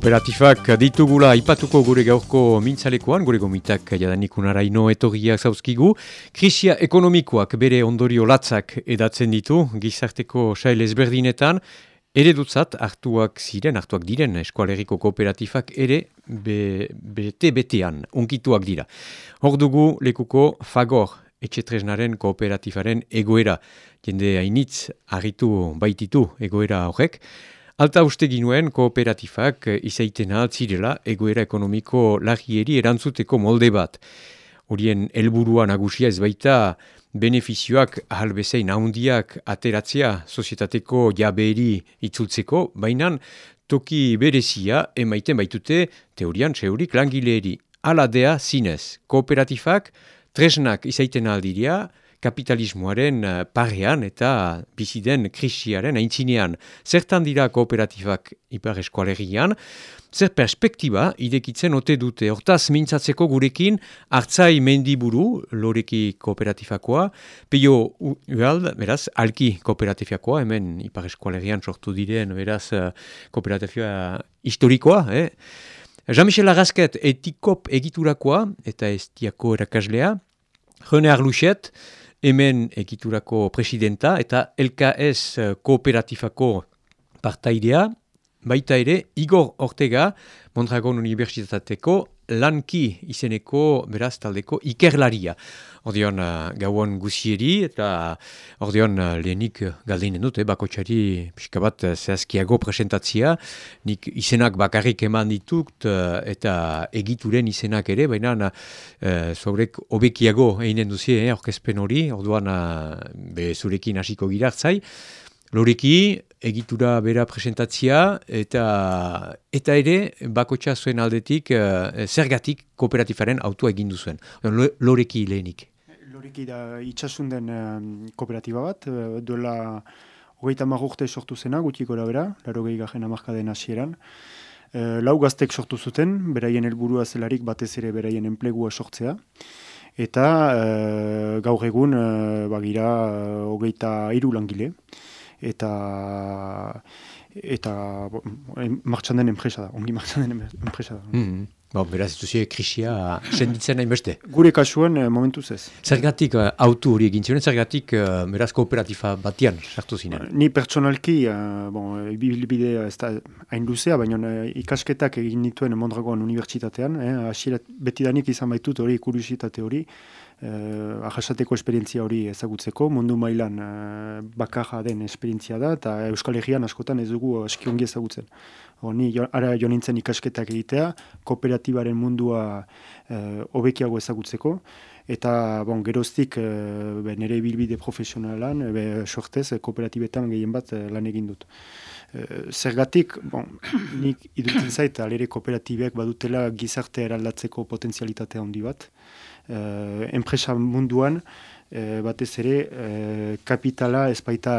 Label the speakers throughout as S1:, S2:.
S1: Kooperatifak ditugula ipatuko gure gaurko mintzalekoan, gure gomitak jadanik unaraino etorriak zauzkigu. Krisia ekonomikoak bere ondorio latzak edatzen ditu, gizarteko sail ezberdinetan, ere dutzat hartuak ziren, hartuak diren eskualeriko kooperatifak ere bete-betean, unkituak dira. Hor dugu lekuko fagor etxetresnaren kooperatifaren egoera, jende hainitz harritu baititu egoera horrek, Alta uste ginuen kooperatifak izaitena zirela egoera ekonomiko lagieri erantzuteko molde bat. Horien helburua nagusia ez baita benefizioak ahalbezein ahondiak ateratzea sozietateko jaberi itzultzeko, baina toki berezia emaiten baitute teorian txeurik langileeri. Aladea zinez, kooperatifak tresnak izaiten aldiria, kapitalismoaren eh, parean eta biziden krisiaren aintzinean. Zertan dira kooperatibak ipar eskualerian, zer perspektiba idekitzen ote dute. Hortaz mintzatzeko gurekin, hartzai mendiburu, loreki kooperatifakoa, peio uald, beraz, alki kooperatifakoa, hemen ipar eskualerian sortu diren, beraz, eh, kooperatifa historikoa, eh? Jean-Michel Arrasket etikop egiturakoa, eta estiako erakaslea, René Arluchet, hemen egiturako presidenta eta LKS eh, kooperatifako partaidea, baita ere Igor Ortega, Mondragon Universitateko lanki izeneko beraz taldeko ikerlaria. Ordeon uh, gauan guzieri eta ordeon uh, lehenik galdeinen dute, bakotxari pixka bat uh, zehazkiago presentatzia, nik izenak bakarrik eman ditut eta egituren izenak ere, baina uh, zorek obekiago einen duzie, eh, orkezpen hori, orduan be zurekin hasiko girartzai. Loreki, egitura bera presentatzia eta eta ere bakotxa zuen aldetik uh, zergatik kooperatifaren autua egin duzuen. Loreki lehenik.
S2: Loreki da itxasunden um, kooperatiba bat, uh, duela hogeita marrurte sortu zena, gutxiko da bera, laro gehi garen amarkaden hasieran. Uh, lau gaztek sortu zuten, beraien helburua zelarik batez ere beraien enplegua sortzea. Eta uh, gaur egun uh, bagira uh, hogeita iru langile eta eta martxan den enpresa da, ongi martxan den enpresa da.
S1: Mm -hmm. Bon, beraz, duzie krisia senditzen nahi beste.
S2: Gure kasuan eh, momentuz ez.
S1: Zergatik uh, autu hori egin ziren, zergatik uh, beraz kooperatifa batian sartu zinen?
S2: Ni pertsonalki, uh, bon, bilbide ez da hain luzea, baina uh, ikasketak egin dituen Mondragoan Unibertsitatean, eh, betidanik izan baitut hori, kuriositate hori, eh, ahasateko esperientzia hori ezagutzeko, mundu mailan eh, bakarra den esperientzia da, eta Euskal Herrian askotan ez dugu eskiongi ezagutzen. Honi, ara jo nintzen ikasketak egitea, kooperatibaren mundua eh, obekiago ezagutzeko, eta bon, geroztik eh, nire bilbide profesionalan, be, sortez, kooperatibetan gehien bat eh, lan egin dut. Eh, zergatik, bon, nik idutzen zait, alere kooperatibek badutela gizarte eraldatzeko potenzialitatea handi bat, uh, enpresa munduan uh, batez ere uh, kapitala ez baita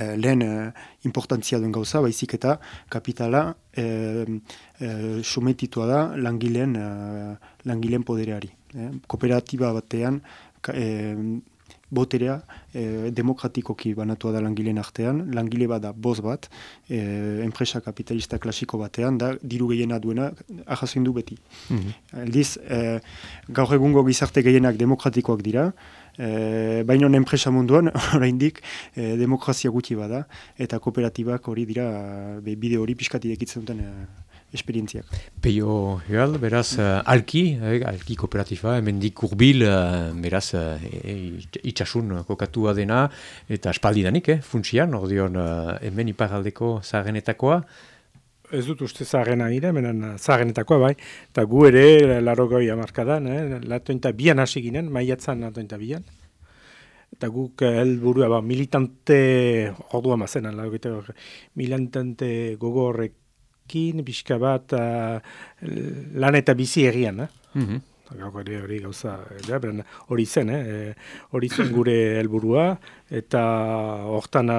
S2: lehen uh, importantzia duen gauza, baizik eta kapitala uh, uh, sumetitua da langileen, uh, langileen podereari. Eh? Kooperatiba batean boterea e, demokratikoki banatua da langileen artean, langile bada boz bat, e, enpresa kapitalista klasiko batean, da diru gehiena duena ahazoin du beti. Mm Aldiz, e, gaur egungo gizarte gehienak demokratikoak dira, e, baina enpresa munduan, oraindik e, demokrazia gutxi bada, eta kooperatibak hori dira, be, bide hori piskati dekitzen duten esperientziak.
S1: Peio, joal, beraz, uh, alki, eh, alki kooperatifa, hemen dik urbil, uh, beraz, uh, itxasun kokatua dena, eta espaldidanik, eh, funtsian, ordeon, uh, hemen iparaldeko zaharenetakoa.
S3: Ez dut uste zaharena nire, menen zaharenetakoa, bai, eta gu ere, laro goi amarkadan, eh, latointa bian hasi ginen, maiatzan latointa bian, eta guk helburua ba, militante, ordua mazen, militante gogorrek ekin, pixka bat uh, lan eta bizi egian. Eh? Mm -hmm. hori gauza, hori zen, eh? hori zen gure helburua eta hortan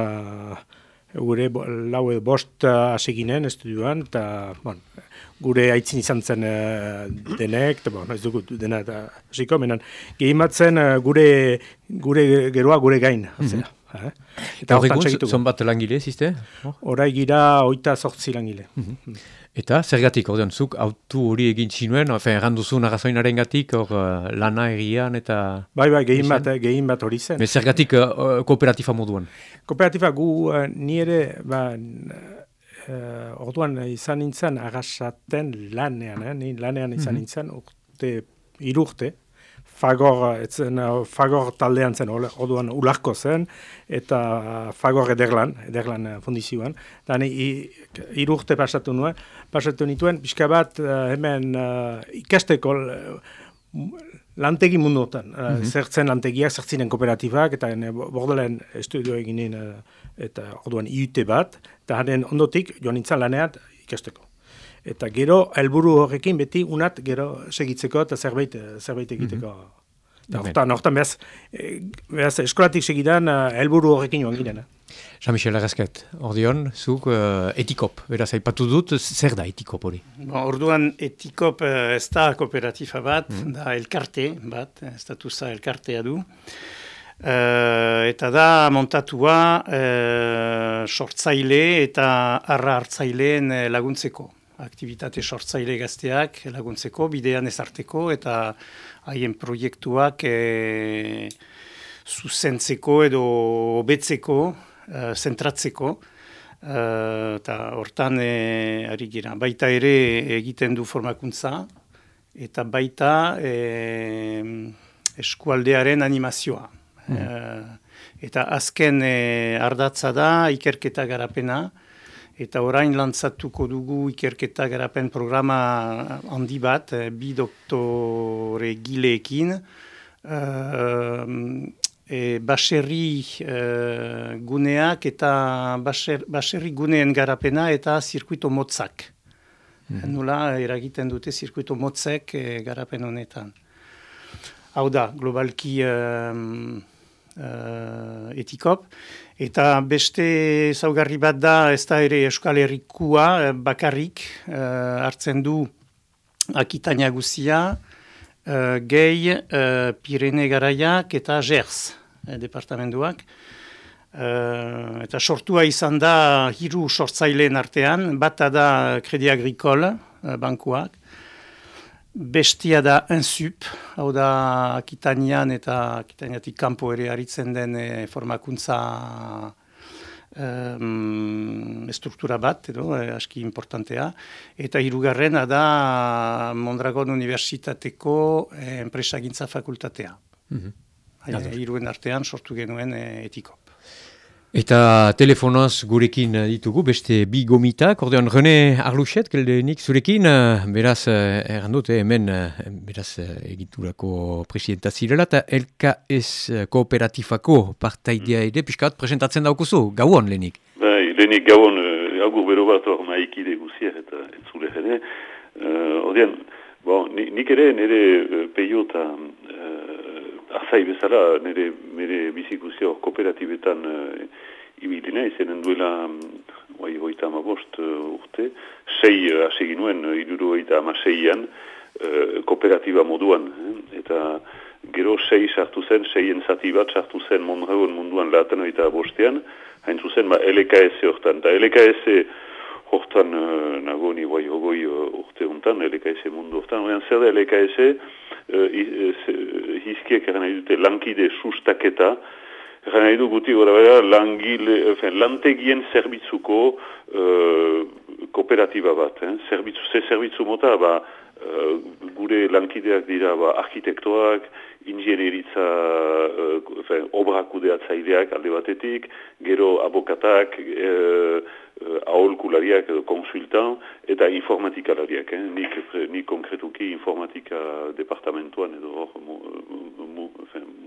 S3: gure lau edo bost aseginen estudioan, eta bon, gure aitzin izan zen uh, denek, eta bon, ez dugu dena eta hasiko, menan, gehimatzen uh, gure, gure geroa gure gain, mm -hmm. Eh?
S1: Eta horregun, zon bat langile, ziste?
S3: Horai gira oita sortzi langile.
S1: Mhm. Eta zergatik, ordean, zuk autu hori egin zinuen, ofen, erranduzu nagazoinaren gatik, hor uh, lana egian eta...
S3: Bai, bai, gehin bat, gehin bat hori zen.
S1: Me zergatik uh, kooperatifa moduan?
S3: Kooperatifa gu uh, nire, ba, uh, orduan izan nintzen agasaten lanean, eh? Ni lanean izan mm nintzen, urte, irurte, fagor, etzen, fagor taldean zen, orduan ularko zen, eta fagor ederlan, ederlan fundizioan. Eta irurte pasatu nuen, pasatu nituen, pixka bat hemen ikasteko lantegi munduotan, mm -hmm. zertzen lantegiak, zertzinen kooperatibak, eta bordelen estudio eginin, eta orduan iute bat, eta haren ondotik joan nintzen laneat ikasteko. Eta gero, helburu horrekin beti unat gero segitzeko eta zerbait, zerbait egiteko. Mm -hmm. Hortan, hortan behaz, eh, behaz eskolatik segidan eh, helburu horrekin joan ginen.
S1: Jean-Michel Arrasket, ordeon, zuk uh, etikop, beraz, aipatu dut, zer da etikop hori?
S4: Bon, orduan, etikop uh, ez da kooperatifa bat, mm da elkarte bat, estatuza elkartea du. Uh, eta da montatua uh, sortzaile eta arra hartzaileen laguntzeko aktivitate sortzaile gazteak laguntzeko, bidean ezarteko eta haien proiektuak e, zuzentzeko edo obetzeko, e, zentratzeko. E, eta hortan e, ari gira. Baita ere egiten du formakuntza eta baita e, eskualdearen animazioa. Mm. eta azken e, ardatza da ikerketa garapena, Eta orain lantzatuko dugu ikerketa garapen programa handi bat, eh, bi doktore gileekin, uh, e, baserri uh, guneak eta baser, baserri guneen garapena eta zirkuito motzak. Mm Nula eragiten dute zirkuito motzek garapen honetan. Hau da, globalki uh, etikop. Eta beste zaugarri bat da, ez da ere Euskal Herrikua eh, bakarrik uh, hartzen du akitania guzia, uh, gehi uh, Pirene Garaiak eta Gers eh, departamentuak. Uh, eta sortua izan da hiru sortzaileen artean, bata da Kredi Agricole uh, bankuak, bestia da enzup, hau da Akitanian eta Akitaniatik kanpo ere aritzen den e, formakuntza um, struktura bat, edo, e, aski importantea. Eta hirugarrena da Mondragon Universitateko e, enpresagintza fakultatea. Mm -hmm. Hiruen artean sortu genuen e, etiko.
S1: Eta telefonoz gurekin ditugu, beste bi gomitak, ordean René Arluchet, keldenik zurekin, beraz, errandut, hemen, beraz, egiturako presidenta zirela, eta LKS kooperatifako partaidea ere, piskat, presentatzen daukuzu, gauon, lehenik?
S5: Bai, lehenik gauon, agur bero bat hor maikide guziak eta entzule ere. Uh, ordean, bon, nik ere, nire peio eta Azai bezala, nire, nire bizikuzio kooperatibetan uh, ibilina, izenen duela bai, oita amabost uh, urte, sei uh, asegi nuen, uh, iduru oita amaseian, kooperatiba moduan, eta gero sei sartu zen, seien zati bat sartu zen mondragon munduan laten oita bostean, hain zuzen, ba, LKS hortan, eta LKS hortan uh, nagoni bai hogoi uh, urte hontan, LKS mundu hortan, oian zer da LKS, uh, hizkiek eran nahi dute lankide sustaketa, eran nahi du guti gora bera lantegien zerbitzuko uh, kooperatiba bat. Eh? Zerbitzu, ze zerbitzu mota, ba, uh, gure lankideak dira ba, arkitektoak, ingenieriza uh, obrakudeatzaileak alde batetik, gero abokatak, uh, aholkulariak edo konsultan eta informatikalariak. Eh? Nik, nik konkretuki informatika departamentuan edo hor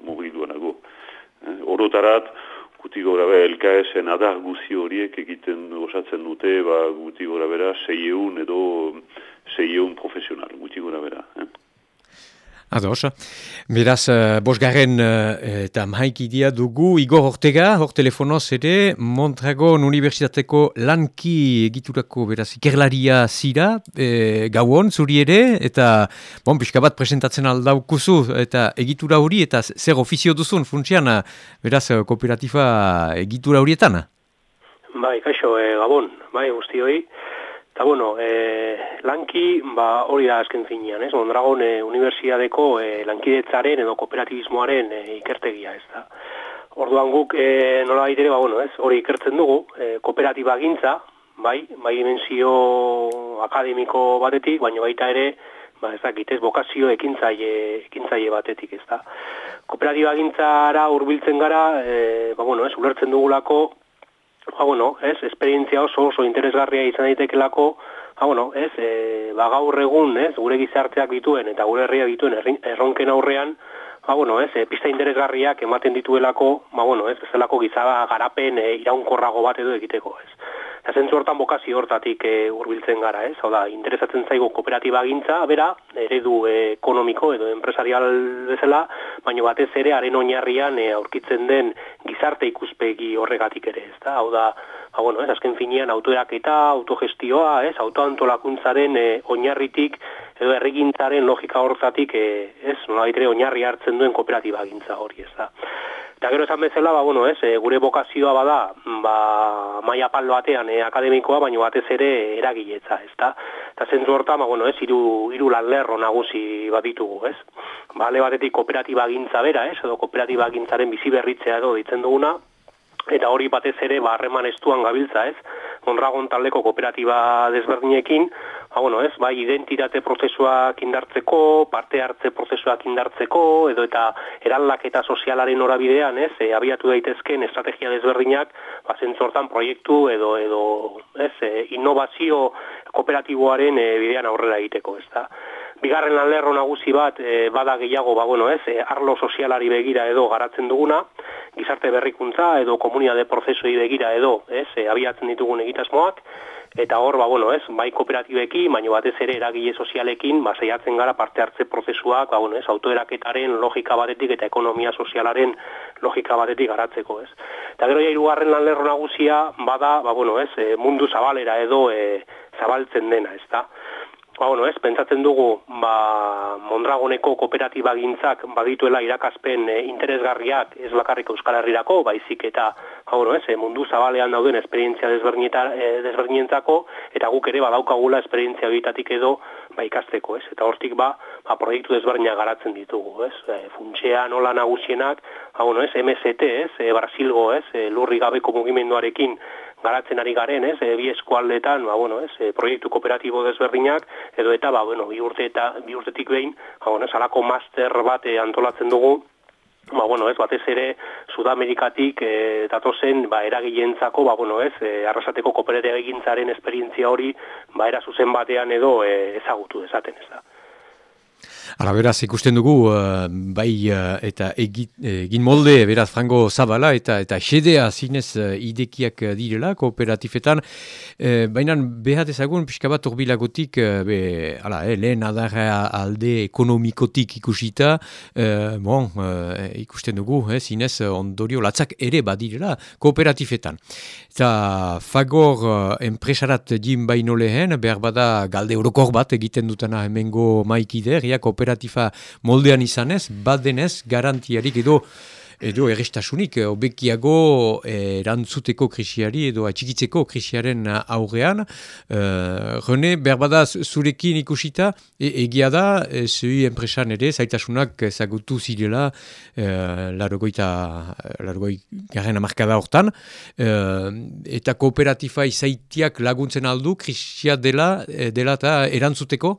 S5: mugilduanago. Eh? Orotarat, guti gora bera, LKS-en adar guzi horiek egiten osatzen dute, ba, guti gora bera, seieun edo seieun profesional, guti gora bera. Eh?
S1: Ados, beraz, uh, bosgarren uh, eta maikidia dugu. Igor Ortega, hor telefonoz ere, Montragon Universitateko lanki egiturako beraz ikerlaria zira, e, gauon, zuri ere, eta, bon, pixka bat presentatzen aldaukuzu, eta egitura hori, eta zer ofizio duzun, funtsian, beraz, kooperatifa egitura horietan?
S6: Bai, kaixo, e, gabon, bai, guzti hori, Eta bueno, e, lanki ba, hori da azken zinean, ez? Mondragon e, Universiadeko e, lankidetzaren edo kooperatibismoaren e, ikertegia, ez da. Orduan guk e, nola baitere, ba, bueno, ez? Hori ikertzen dugu, e, kooperatiba gintza, bai, bai dimensio akademiko batetik, baina baita ere, ba, ez da, gitez bokazio ekintzaile, ekintzaile batetik, ez da. Kooperatiba gintzara urbiltzen gara, e, ba, bueno, ez, ulertzen dugulako, ba, bueno, ez, esperientzia oso oso interesgarria izan daitekelako, ba, bueno, ez, e, ba, gaur egun, ez, gure gizarteak dituen eta gure herria dituen erronken aurrean, ba, bueno, ez, e, pista interesgarriak ematen dituelako, ba, bueno, ez, bezalako gizaba garapen e, iraunkorrago bat edo egiteko, ez. Eta zentzu hortan bokazio hortatik e, urbiltzen gara, ez? Hau da, interesatzen zaigu kooperatiba gintza, bera, eredu e, ekonomiko edo enpresarial bezala, baina batez ere, haren oinarrian e, aurkitzen den gizarte ikuspegi horregatik ere, ez da? Hau da, ba, bueno, ez, azken finean autoerak eta autogestioa, ez, autoantolakuntzaren e, oinarritik edo errigintzaren logika hortatik, e, ez, nola oinarri hartzen duen kooperatiba gintza hori, ez da? Eta gero esan bezala, ba, bueno, ez, e, gure bokazioa bada, ba, maia pallo batean e, akademikoa, baina batez ere eragiletza, ez da? Eta zentzu horta, ba, bueno, ez, iru, iru lan lerro nagusi bat ditugu, ez? Ba, ale batetik kooperatiba gintza bera, ez, edo kooperatiba gintzaren bizi berritzea edo ditzen duguna, eta hori batez ere, ba, harreman estuan gabiltza, ez? Mondragon taldeko kooperatiba desberdinekin, ba, bueno, ez, bai, identitate prozesuak indartzeko, parte hartze prozesuak indartzeko, edo eta eralak eta sozialaren horabidean, ez, e, abiatu daitezken estrategia desberdinak, ba, zentzortan proiektu edo, edo ez, e, innovazio kooperatiboaren e, bidean aurrera egiteko, ez da. Bigarren lan lerro nagusi bat, e, bada gehiago, ba, bueno, ez, e, arlo sozialari begira edo garatzen duguna, gizarte berrikuntza edo komunitate prozesui begira edo, ez, e, abiatzen ditugun egitasmoak, eta hor, ba, bueno, ez, bai kooperatibekin, baina batez ere eragile sozialekin, ba, zeiatzen gara parte hartze prozesuak, ba, bueno, ez, autoeraketaren logika batetik eta ekonomia sozialaren logika batetik garatzeko, ez. Eta gero ja irugarren lan lerro nagusia, bada, ba, bueno, ez, mundu zabalera edo e, zabaltzen dena, ez da. Ba, bueno, ez, pentsatzen dugu, ba, Mondragoneko kooperatiba gintzak badituela irakaspen e, interesgarriak ez bakarrik Euskal Herrirako, baizik eta, ba, bueno, ez, mundu zabalean dauden esperientzia e, desberdinentzako, eta guk ere badaukagula esperientzia horietatik edo ba, ikasteko, ez, eta hortik ba, ba proiektu desberdina garatzen ditugu, ez, e, funtsea nola nagusienak, ba, bueno, ez, MST, ez, e, Brasilgo, ez, e, lurri gabeko mugimenduarekin garatzen ari garen, ez, e, bi eskualdetan, ba, bueno, ez, e, proiektu kooperatibo desberdinak, edo eta, ba, bueno, bi urte eta bi urtetik behin, ba, bueno, salako master bat e, antolatzen dugu, ba, bueno, ez, batez ere, Sudamerikatik e, datozen, ba, eragilentzako, ba, bueno, ez, e, arrasateko kooperatea egintzaren esperientzia hori, ba, era zuzen batean edo e, ezagutu dezaten, ez da.
S1: Ara beraz ikusten dugu, uh, bai uh, eta egin molde, beraz frango zabala eta eta xedea zinez uh, idekiak direla kooperatifetan. Uh, Baina behat ezagun pixka bat urbilagotik, be, ala, eh, lehen adarra alde ekonomikotik ikusita, bon, uh, ikusten dugu, eh, zinez ondorio latzak ere badirela kooperatifetan. Eta fagor uh, enpresarat jin baino lehen, behar bada galde eurokor bat egiten dutena hemengo maikider, ja, kooperatifa moldean izanez, badenez garantiarik edo edo errestasunik, obekiago eh, erantzuteko krisiari edo atxikitzeko krisiaren aurrean. Uh, Rene, berbada zurekin ikusita, e, egia da, e, zui enpresan ere, zaitasunak ezagutu zirela, e, larogoita, larogoi garen amarkada hortan, eta kooperatifa izaitiak laguntzen aldu, krisia dela, dela eta erantzuteko?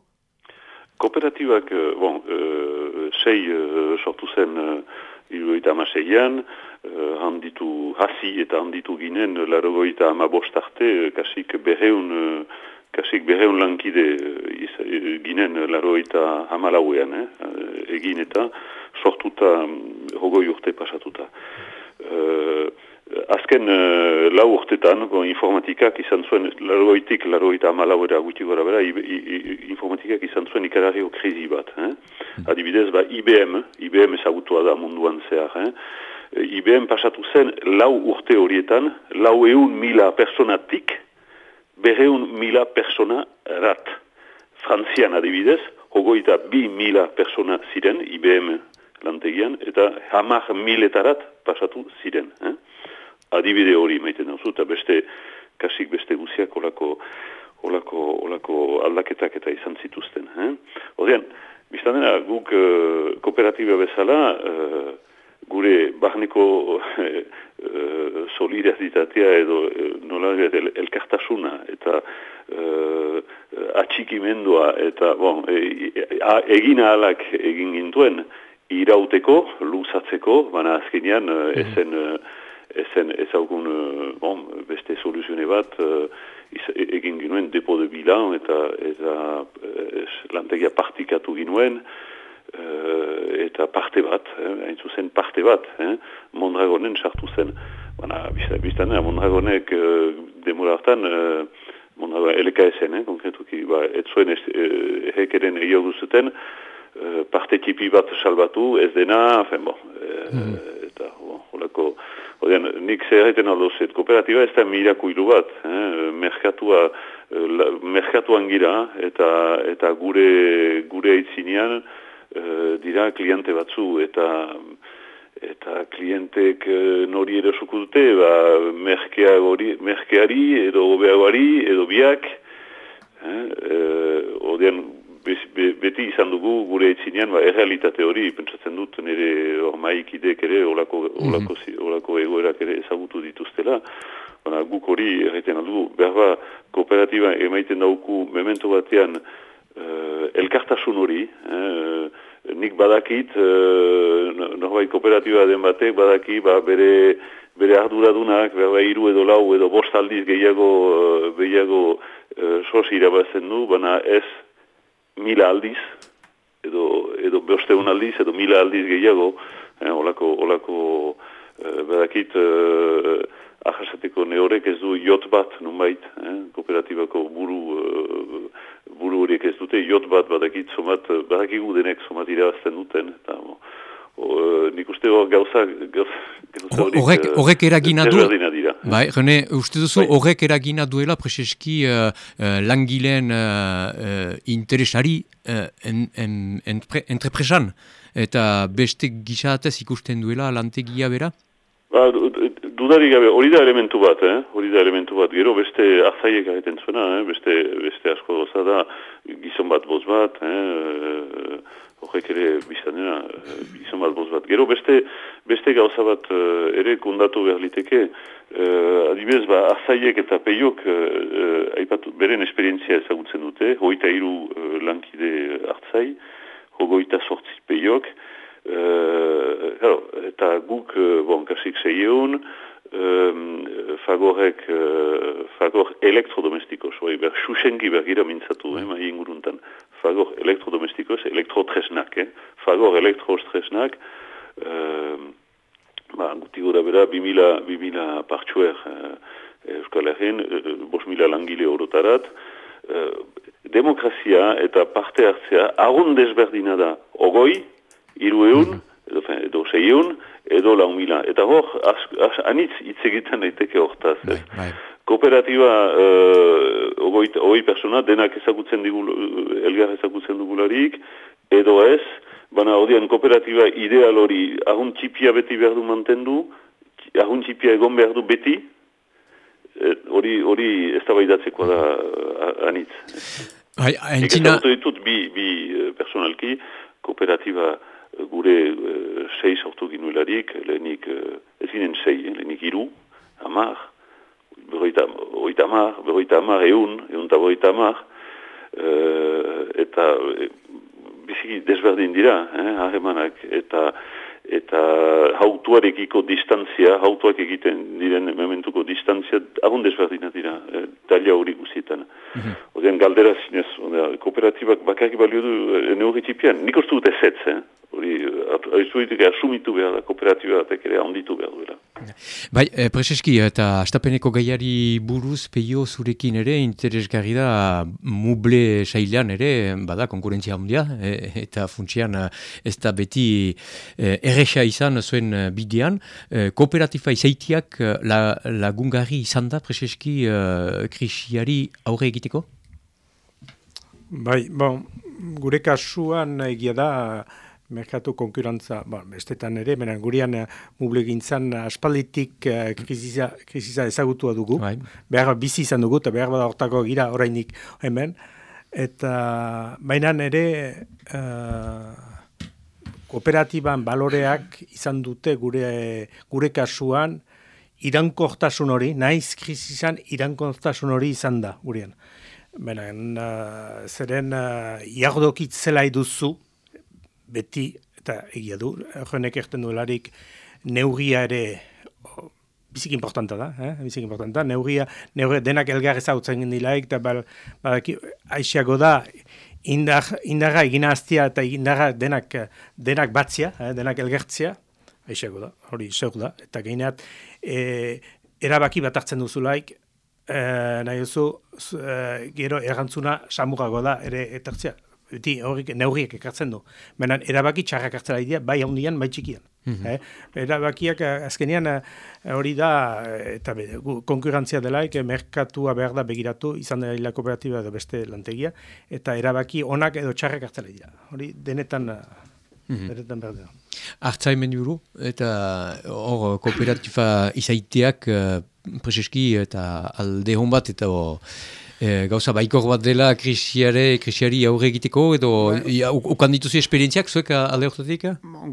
S5: Kooperatibak, eh, bon, uh, sei uh, sortu zen irugaita amaseian, uh, handitu hasi eta handitu ginen larogoita amabostarte, kasik berreun, kasik berreun lankide uh, ginen larogoita amalauean, eh, egin eta sortuta um, hogoi urte pasatuta. Uh, azken uh, lau urtetan, bon, informatikak izan zuen, laroitik, laroita amalauera guti gora bera, informatikak izan zuen ikararrio krizi bat. Eh? Hmm. Adibidez, ba, IBM, IBM ezagutua da munduan zehar, eh? IBM pasatu zen lau urte horietan, lau eun mila personatik, berreun mila persona rat. Frantzian adibidez, hogoita bi mila persona ziren, IBM lantegian, eta hamar miletarat pasatu ziren. Eh? Adibide hori maiten duzu, eta beste, kasik beste guziak olako, olako, olako aldaketak eta izan zituzten. Eh? Odean, biztan dena, guk uh, kooperatiba bezala, uh, gure barneko uh, solidarizitatea edo uh, nola el, elkartasuna eta uh, atxikimendua eta bon, e, e, egin ahalak egin gintuen, irauteko, luzatzeko, baina azkenean mm -hmm. Ezen, eh, ezagun eh, bon, beste soluzione bat egin ginuen depo de bilan eta, eta es, lantegia partikatu ginuen eta parte bat, eh, hain zuzen parte bat, eh, Mondragonen sartu zen. Baina, biztan, Mondragonek eh, demora hartan, eh, Mondragonen LKSN, eh, konkretuki, ba, ez zuen eh, hekeren Eh, parte tipi bat salbatu, ez dena, fen, bon, mm. eta, bon, holako, odean, nik zerreten aldo zet, kooperatiba ez da mirako ilu bat, eh, merkatua, la, merkatuan gira, eta, eta gure, gure eitzinean, dira kliente batzu, eta, eta klientek nori ere dute, ba, merkeari, edo obeagoari, edo biak, eh, odean, beti izan dugu gure etxinean, ba, errealitate hori, pentsatzen dut, nire maikidek ere, olako, mm -hmm. olako, egoerak ere ezagutu dituztela, Baina guk hori erretzen aldu, behar ba, kooperatiba emaiten dauku memento batean uh, elkartasun hori, eh, nik badakit, uh, norbait kooperatiba den batek, badaki, ba, bere, bere arduradunak, behar ba, edo lau edo bost aldiz gehiago, uh, gehiago uh, sos irabazen du, baina ez mila aldiz, edo, edo beosteun aldiz, edo mila aldiz gehiago, eh, olako, olako eh, bedakit, eh, ahasateko neorek ez du jot bat, nunbait, eh, kooperatibako buru, eh, buru horiek ez dute, jot bat badakit, somat, badakigu denek somat irabazten duten, eta, O, nik uste hor gauza,
S1: horrek, horrek eragina du, bai, jene, uste duzu horrek eragina duela preseski uh, uh, langileen uh, interesari uh, en, en, entrepresan eta beste gizatez ikusten duela lantegia bera?
S5: Ba, dudari gabe, hori da elementu bat, eh? hori da elementu bat, gero beste azaiek egiten zuena, eh? beste, beste asko goza da, gizon bat boz bat, eh? Horrek ere biztan dena, izan bat boz bat. Gero beste, beste gauza bat uh, ere kundatu behar liteke, uh, adibidez, ba, azaiek eta peiok uh, aipatu, beren esperientzia ezagutzen dute, hoita iru uh, lankide hartzai, hogoita sortzi peiok, uh, eta guk, uh, bon, kasik zeieun, Um, fagorek, uh, fagor elektrodomestikos, oi, ber, susengi bergira mintzatu, eh, mai inguruntan fagor elektrodomestikos, elektrotresnak, eh? fagor elektrotresnak, uh, ba, guti gura bera, bimila, bimila partxuer uh, Euskal Herrin, uh, bos mila langile orotarat, uh, demokrazia eta parte hartzea agun desberdina da, ogoi, iru eun, edo, edo eun, edo lau mila. Eta hor, anitz hitz egiten daiteke hortaz. Bai, bai kooperatiba uh, ogoi, persona denak ezagutzen digu, elgar ezagutzen dugularik, edo ez, baina odian kooperatiba ideal hori ahun txipia beti behar du mantendu, ahun txipia egon behar du beti, hori hori ez da baidatzeko da uh, anitz.
S1: Hai, entzina...
S5: ditut bi, bi uh, personalki, kooperatiba gure uh, sei sortu ginuelarik, lehenik, uh, ez ginen sei, lehenik iru, amar, berroita mar, berroita mar, eun, eun eta berroita mar, uh, eta biziki desberdin dira, eh, harremanak, eta eta hautuarekiko distantzia, hautuak egiten diren mementuko distantzia, agun desberdina dira, eh, talia hori guzietan. Mm -hmm. Odean galdera zinez, odea, kooperatibak bakarri balio du e, neurritipian, nik uste dut ezetz, eh? hori, haizu asumitu behar da, kooperatiba ere handitu behar duela.
S1: Bai, e, Prezeski, eta astapeneko gaiari buruz peio zurekin ere interesgarri da muble sailean ere, bada, konkurentzia handia, e, eta funtsian ez da beti e, erresa izan zuen bidean. E, kooperatifa izaitiak la, lagungarri izan da Prezeski e, krisiari aurre egiteko?
S3: Bai, bon, gure kasuan egia da, merkatu konkurantza, ba, bestetan ere, benen gurean uh, mublegintzan aspalditik uh, krisiza, ezagutua dugu. Bai. Behar bizi izan dugu, eta behar bada hortako gira orainik hemen. Eta mainan ere uh, kooperatiban baloreak izan dute gure, gure kasuan irankortasun hori, naiz krisizan irankortasun hori izan da gurean. Benen, uh, zeren uh, iagdokit zela duzu, beti, eta egia du, joanek erten duelarik, neugia ere bizik importanta da, eh? bizik importanta, neugia, neugia denak elgar ezautzen gendilaik, eta bal, aixiago da, indar, indarra egina aztia eta indarra denak, denak batzia, eh? denak elgertzia, aixiago da, hori zeuk da, eta gaineat, e, erabaki bat hartzen duzulaik, e, nahi duzu, e, gero errantzuna samurago da, ere etertzia, beti horrik neurriek ekartzen du. Baina erabaki txarrak hartzera idea, bai handian, bai txikian. Mm eh? Erabakiak eh, azkenean eh, hori da, eh, eta be, konkurrentzia delaik, merkatua behar da begiratu, izan dela kooperatiba edo beste lantegia, eta erabaki onak edo txarrak hartzera idea. Hori denetan, mm -hmm. denetan behar da.
S1: Artzaimen juru, eta hor kooperatifa izaiteak preseski eta alde hon bat, eta e, gauza baikor bat dela krisiare, krisiari aurre egiteko, edo bai. ukan dituzi esperientziak, zuek alde horretatik?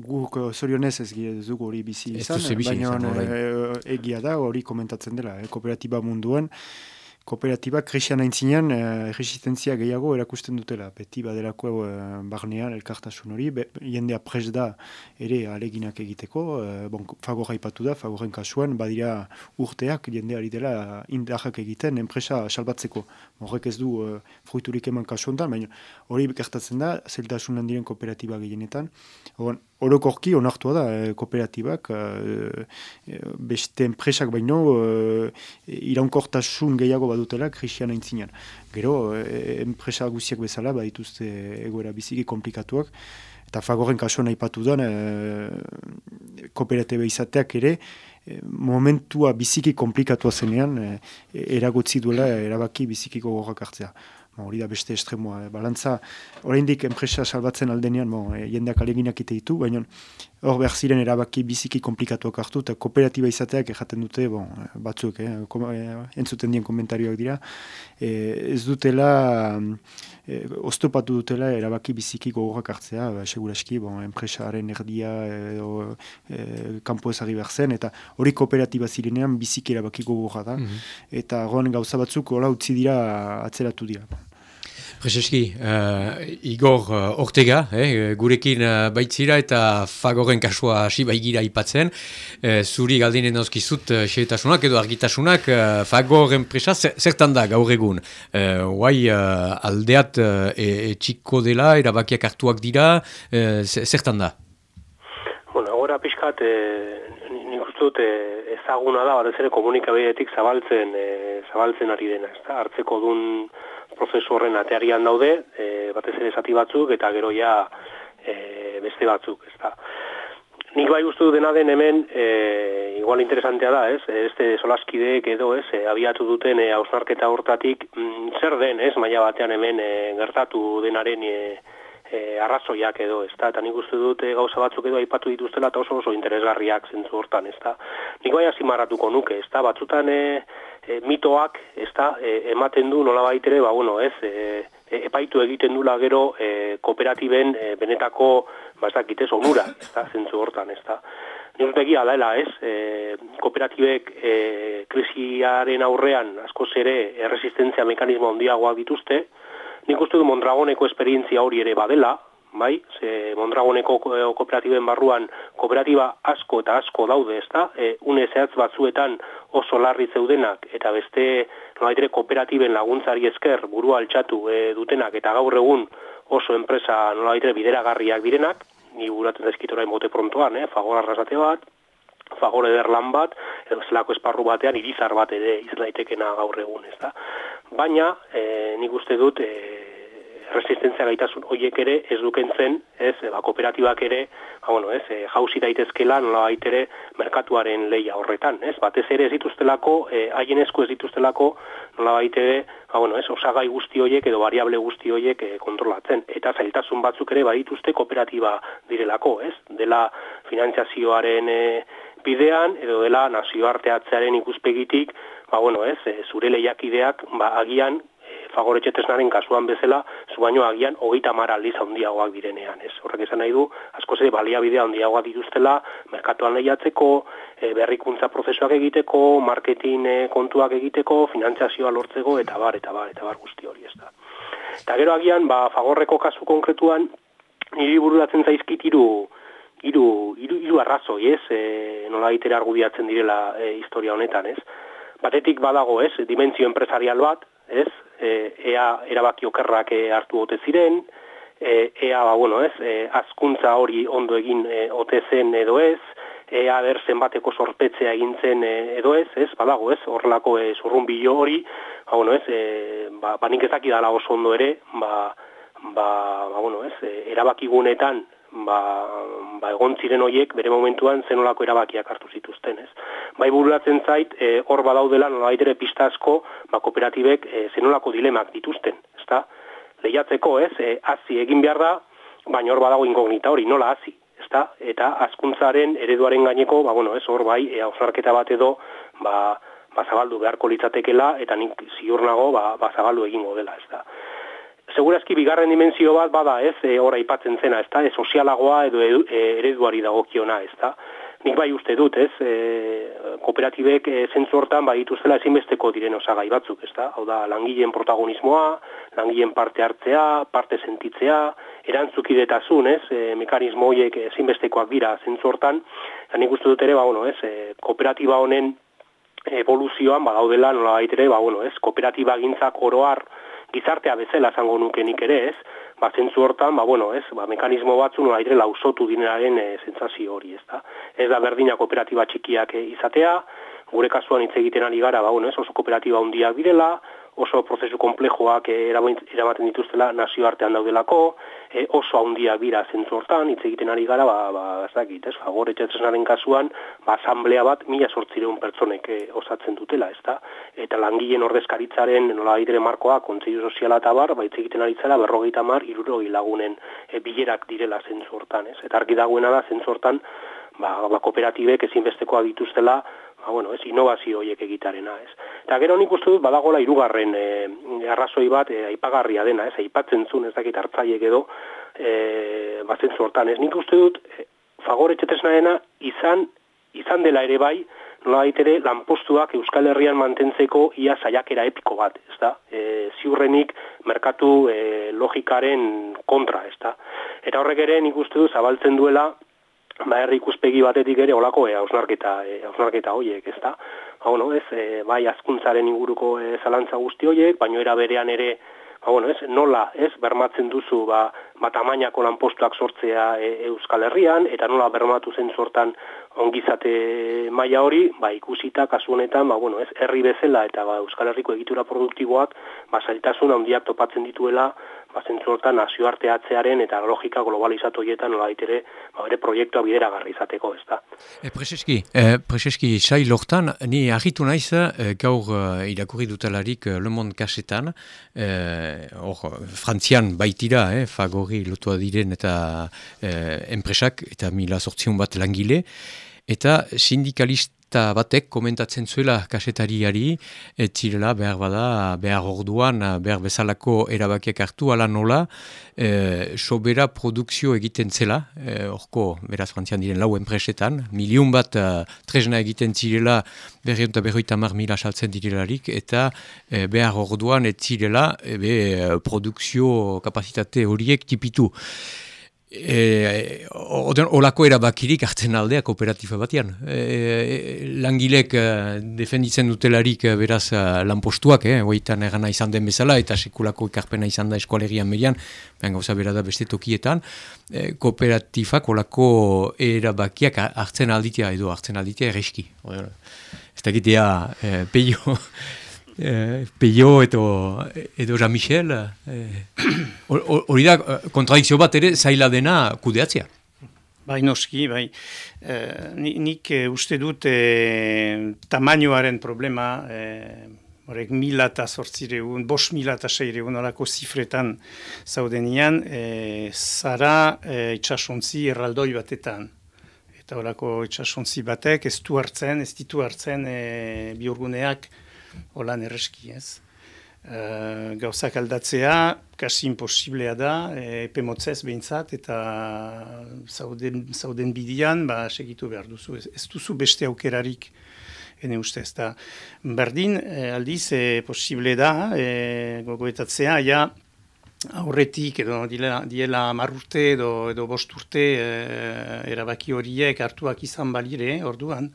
S2: Guk zorionez ez dugu hori bizi izan, baina e, egia da hori komentatzen dela, eh, kooperatiba munduan, kooperatiba krisian aintzinean eh, resistentzia gehiago erakusten dutela. Beti badelako eh, barnean elkartasun hori, jendea pres da ere aleginak egiteko, eh, bon, fagor haipatu da, fagoren kasuan, badira urteak jendeari dela indarrak egiten enpresa salbatzeko. Horrek ez du eh, fruiturik eman kasu baina hori gertatzen da, zeltasunan diren kooperatiba gehienetan. Orokorki onartua da eh, kooperatibak, eh, beste enpresak baino eh, iraunkortasun gehiago badutela krisian aintzinean. Gero, eh, enpresa guziak bezala badituzte egoera biziki komplikatuak, eta fagoren kasuan aipatu da, eh, kooperatiba izateak ere, momentua biziki komplikatua zenean, eragotzi duela erabaki biziki gogorrak hartzea hori da beste estremoa. Eh. Balantza, oraindik enpresa salbatzen aldenean, bon, e, jendeak aleginak ite ditu, baina hor behar ziren erabaki biziki komplikatuak hartu, eta kooperatiba izateak ejaten dute, bon, batzuk, eh, eh, entzuten dien komentarioak dira, ez dutela, e, oztopatu dutela erabaki biziki gogorak hartzea, ba, seguraski, bon, enpresaren erdia edo e, kanpo ezari behar zen, eta hori kooperatiba zirenean biziki erabaki gogorra da, mhm. eta goan gauza batzuk hola utzi dira atzeratu dira.
S1: Prezeski, uh, Igor uh, Ortega, eh, gurekin uh, baitzira eta fagoren kasua hasi baigira ipatzen. Uh, zuri galdinen dauzkizut uh, xeretasunak edo argitasunak uh, fagoren presa zertan da gaur egun. Uh, Huai uh, aldeat uh, e, e dela, erabakiak hartuak dira, uh, zertan da?
S6: Bueno, agora pixkat, eh, nik uste dut ezaguna da, batez ere komunikabidetik zabaltzen, eh, zabaltzen ari dena, ez da, hartzeko dun prozesu horren atearian daude, e, batez ere zati batzuk eta gero ja e, beste batzuk, ez da. Nik bai guztu dena den hemen, e, igual interesantea da, ez, este solaskideek edo, ez, e, abiatu duten e, hausnarketa hortatik, mm, zer den, ez, maila batean hemen e, gertatu denaren e, e, arrazoiak edo, ez da, eta nik uste dute gauza batzuk edo aipatu dituztela eta oso oso interesgarriak zentzu hortan, ez da. Nik bai azimarratuko nuke, ez da, batzutan e, e, mitoak, ez da, e, ematen du nola baitere, ba, bueno, ez, e, epaitu egiten dula gero e, kooperatiben e, benetako, ba, ez dakit ez, onura, ez da, zentzu hortan, ez da. Nirutegi alaela, ez, e, kooperatibek e, krisiaren aurrean, asko zere, erresistentzia mekanismo handiagoak dituzte, nik uste du Mondragoneko esperientzia hori ere badela, bai, ze Mondragoneko kooperatiben barruan kooperatiba asko eta asko daude, ezta? E, une zehatz batzuetan oso larri zeudenak eta beste nolaitere kooperatiben laguntzari esker burua altxatu e, dutenak eta gaur egun oso enpresa nolaitere bideragarriak direnak, ni buratzen dezkit orain bote prontoan, eh, fagor arrasate bat, fagore eder lan bat, edo zelako esparru batean, irizar bat ere izan daitekena gaur egun, ez da. Baina, e, nik uste dut, e, resistentzia gaitasun horiek ere ez dukentzen, ez, ba, kooperatibak ere, ba, bueno, ez, e, jauzi daitezkela nola baitere merkatuaren leia horretan, ez, batez ere ez dituztelako, e, haien esku ez dituztelako nola baitere, ba, bueno, ez, osagai guzti horiek edo variable guzti horiek e, kontrolatzen, eta zailtasun batzuk ere badituzte kooperatiba direlako, ez, dela finantziazioaren e, bidean, edo dela nazioarteatzearen ikuspegitik, ba, bueno, ez, zure lehiakideak, ba, agian, e, fagoretxetesnaren kasuan bezala, zu baino agian, hogeita mara aldiz handiagoak direnean, ez. Horrek esan nahi du, asko ze, baliabidea handiagoak dituztela, merkatuan lehiatzeko, e, berrikuntza prozesuak egiteko, marketing e, kontuak egiteko, finantziazioa lortzeko, eta bar, eta bar, eta bar guzti hori, ez da. Eta gero agian, ba, fagorreko kasu konkretuan, niri bururatzen zaizkitiru, hiru hiru hiru arrazoi, ez? E, nola argudiatzen direla e, historia honetan, ez? Batetik badago, ez? Dimentsio enpresarial bat, ez? E, ea erabaki okerrak e, hartu ote ziren, e, ea ba bueno, ez? E, azkuntza hori ondo egin e, ote zen edo ez? Ea ber zenbateko sorpetzea egintzen e, edo ez, ez? Badago, ez? Horrelako e, zurrunbilo hori, ba bueno, ez? E, ba, ba nik ezakidala oso ondo ere, ba ba, ba bueno, ez? E, erabakigunetan ba, ba egon ziren hoiek bere momentuan zenolako erabakiak hartu zituzten, ez. Bai bururatzen zait, e, hor badaudela nolabait ere pista asko, ba kooperatibek e, zenolako dilemak dituzten, ezta? Lehiatzeko, ez, e, hasi egin behar da, baina hor badago inkognita hori, nola hasi, ezta? Eta azkuntzaren ereduaren gaineko, ba bueno, ez, hor bai, e, ausarketa bat edo, ba, ba zabaldu beharko litzatekela eta nik ziur nago ba, ba zabaldu egingo dela, ezta segurazki bigarren dimensio bat bada, ez, e, ora aipatzen zena, ezta, e, sozialagoa edo e, ereduari dagokiona, ezta. Nik bai uste dut, ez, e, kooperatibek e, zentzu hortan dituztela ezinbesteko diren osagai batzuk, ezta. Hau da, langileen protagonismoa, langileen parte hartzea, parte sentitzea, erantzukidetasun, ez, e, mekanismo horiek ezinbestekoak dira zentzu hortan, eta nik uste dut ere, ba, bueno, ez, e, kooperatiba honen evoluzioan, badaudela, nola baitere, ba, bueno, ez, kooperatiba gintzak oroar, gizartea bezala esango nuke nik ere ez, ba, zentzu hortan, ba, bueno, ez, ba, mekanismo batzu nola ere lausotu dineraren e, zentzazio hori, ez da. Ez da berdina kooperatiba txikiak e, izatea, gure kasuan hitz egiten ari gara, ba, bueno, ez, oso kooperatiba handiak direla, oso prozesu komplejoak eh, eramaten dituztela nazioartean daudelako, e, oso handiak bira zentzu hortan, hitz egiten ari gara, ba, ba, ez dakit, ez, fagor etxetresnaren kasuan, ba, asamblea bat mila sortzireun pertsonek e, osatzen dutela, ez da? Eta langileen ordezkaritzaren nola gaitere markoa, kontzeiu soziala eta bar, ba, hitz egiten ari zara, berrogeita mar, irurogei lagunen e, bilerak direla zentzu hortan, ez? Eta argi dagoena da, zentzu hortan, ba, ba kooperatibek ezinbestekoa dituztela, ba, bueno, ez, inovazio horiek egitarena, ez. Eta gero nik uste dut badagola irugarren e, arrazoi bat e, aipagarria dena, ez, aipatzen zuen ez dakit hartzaiek edo e, batzen zortan, ez. Nik uste dut e, fagor dena izan, izan dela ere bai, nola ere lanpostuak Euskal Herrian mantentzeko ia saiakera epiko bat, ez da? E, ziurrenik merkatu e, logikaren kontra, ez da? Eta horrek ere nik uste du zabaltzen duela ba herri ikuspegi batetik ere olako e, ausnarketa e, ausnarketa hoiek, ezta? Ba bueno, ez, e, bai azkuntzaren inguruko e, zalantza guzti hoiek, baino era berean ere Ba, bueno, ez, nola, ez, bermatzen duzu, ba, ba tamainako lanpostuak sortzea e, Euskal Herrian, eta nola bermatu zen sortan ongizate maila hori, ba, ikusita, kasu honetan, ba, bueno, ez, herri bezala, eta ba, Euskal Herriko egitura produktiboak, ba, zailtasun handiak topatzen dituela, ba, zentzortan nazioarteatzearen eta logika globalizatu hietan nola ditere, ba, bere proiektua bidera garri izateko, ez da.
S1: E, Prezeski, e, Prezeski, sai lortan, ni agitu naiz e, gaur e, irakurri dutelarik e, Le Monde kasetan, e, or, frantzian baitira, e, fagori lotua diren eta e, enpresak, eta mila sortzion bat langile, eta sindikalist eta batek komentatzen zuela kasetariari, ez zirela behar bada, behar orduan, behar bezalako erabakiak hartu, ala nola, e, sobera produkzio egiten zela, e, orko, beraz frantzian diren lau enpresetan, miliun bat e, tresna egiten zirela, berri eta berroita mar mila saltzen direlarik, eta e, behar orduan ez zirela, e, produkzio kapazitate horiek tipitu. E, olako erabakirik hartzen aldea kooperatifa batean. E, langilek e, defenditzen dutelarik e, beraz e, lanpostuak, eh, oitan egana izan den bezala, eta sekulako ikarpena izan da eskualerian median, ben gauza bera da beste tokietan, e, kooperatifak olako erabakiak hartzen alditea edo hartzen alditea erreski. Ez da gitea e, peio eh, Peio edo, edo Jean-Michel, eh, hori da kontradikzio bat ere zaila dena kudeatzea.
S4: Bai, noski, bai. Eh, nik eh, uste dut eh, tamainoaren problema, eh, horrek mila eta sortzireun, bos mila eta seireun alako zifretan zaudenian, eh, zara eh, itxasontzi erraldoi batetan. Eta horako itxasontzi batek ez du hartzen, ez ditu hartzen eh, biurguneak, holan erreski ez. Uh, gauzak aldatzea, kasi imposiblea da, epe motzez behintzat, eta zauden, zauden bidian, ba, segitu behar duzu. Ez, duzu beste aukerarik, ene ustez. Da, berdin, e, aldiz, e, posible da, e, gogoetatzea, ja, aurretik, edo diela, diela marrurte, edo, edo bosturte, e, erabaki horiek hartuak izan balire, orduan,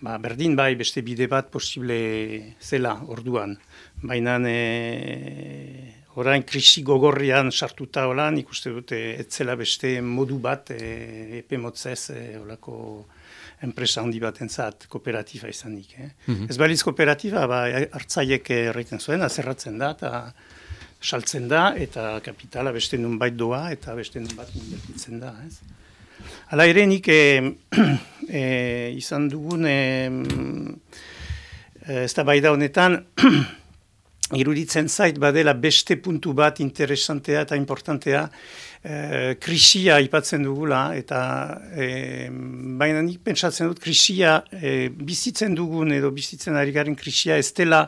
S4: Ba, berdin bai beste bide bat posible zela orduan. Baina e, orain krisi gogorrian sartuta holan ikuste dute etzela beste modu bat e, epe motzez e, olako enpresa handi bat entzat kooperatifa izanik. Eh? Mm Ez baliz kooperatifa, ba, hartzaiek erraiten zuen, azerratzen da, eta saltzen da, eta kapitala beste nun bait doa, eta beste nun bat inbertitzen da. Ez? Hala ere nik e, e, izan dugun e, ez da bai honetan iruditzen zait badela beste puntu bat interesantea eta importantea e, krisia ipatzen dugula eta e, baina nik pentsatzen dut krisia e, bizitzen dugun edo bizitzen ari garen krisia ez dela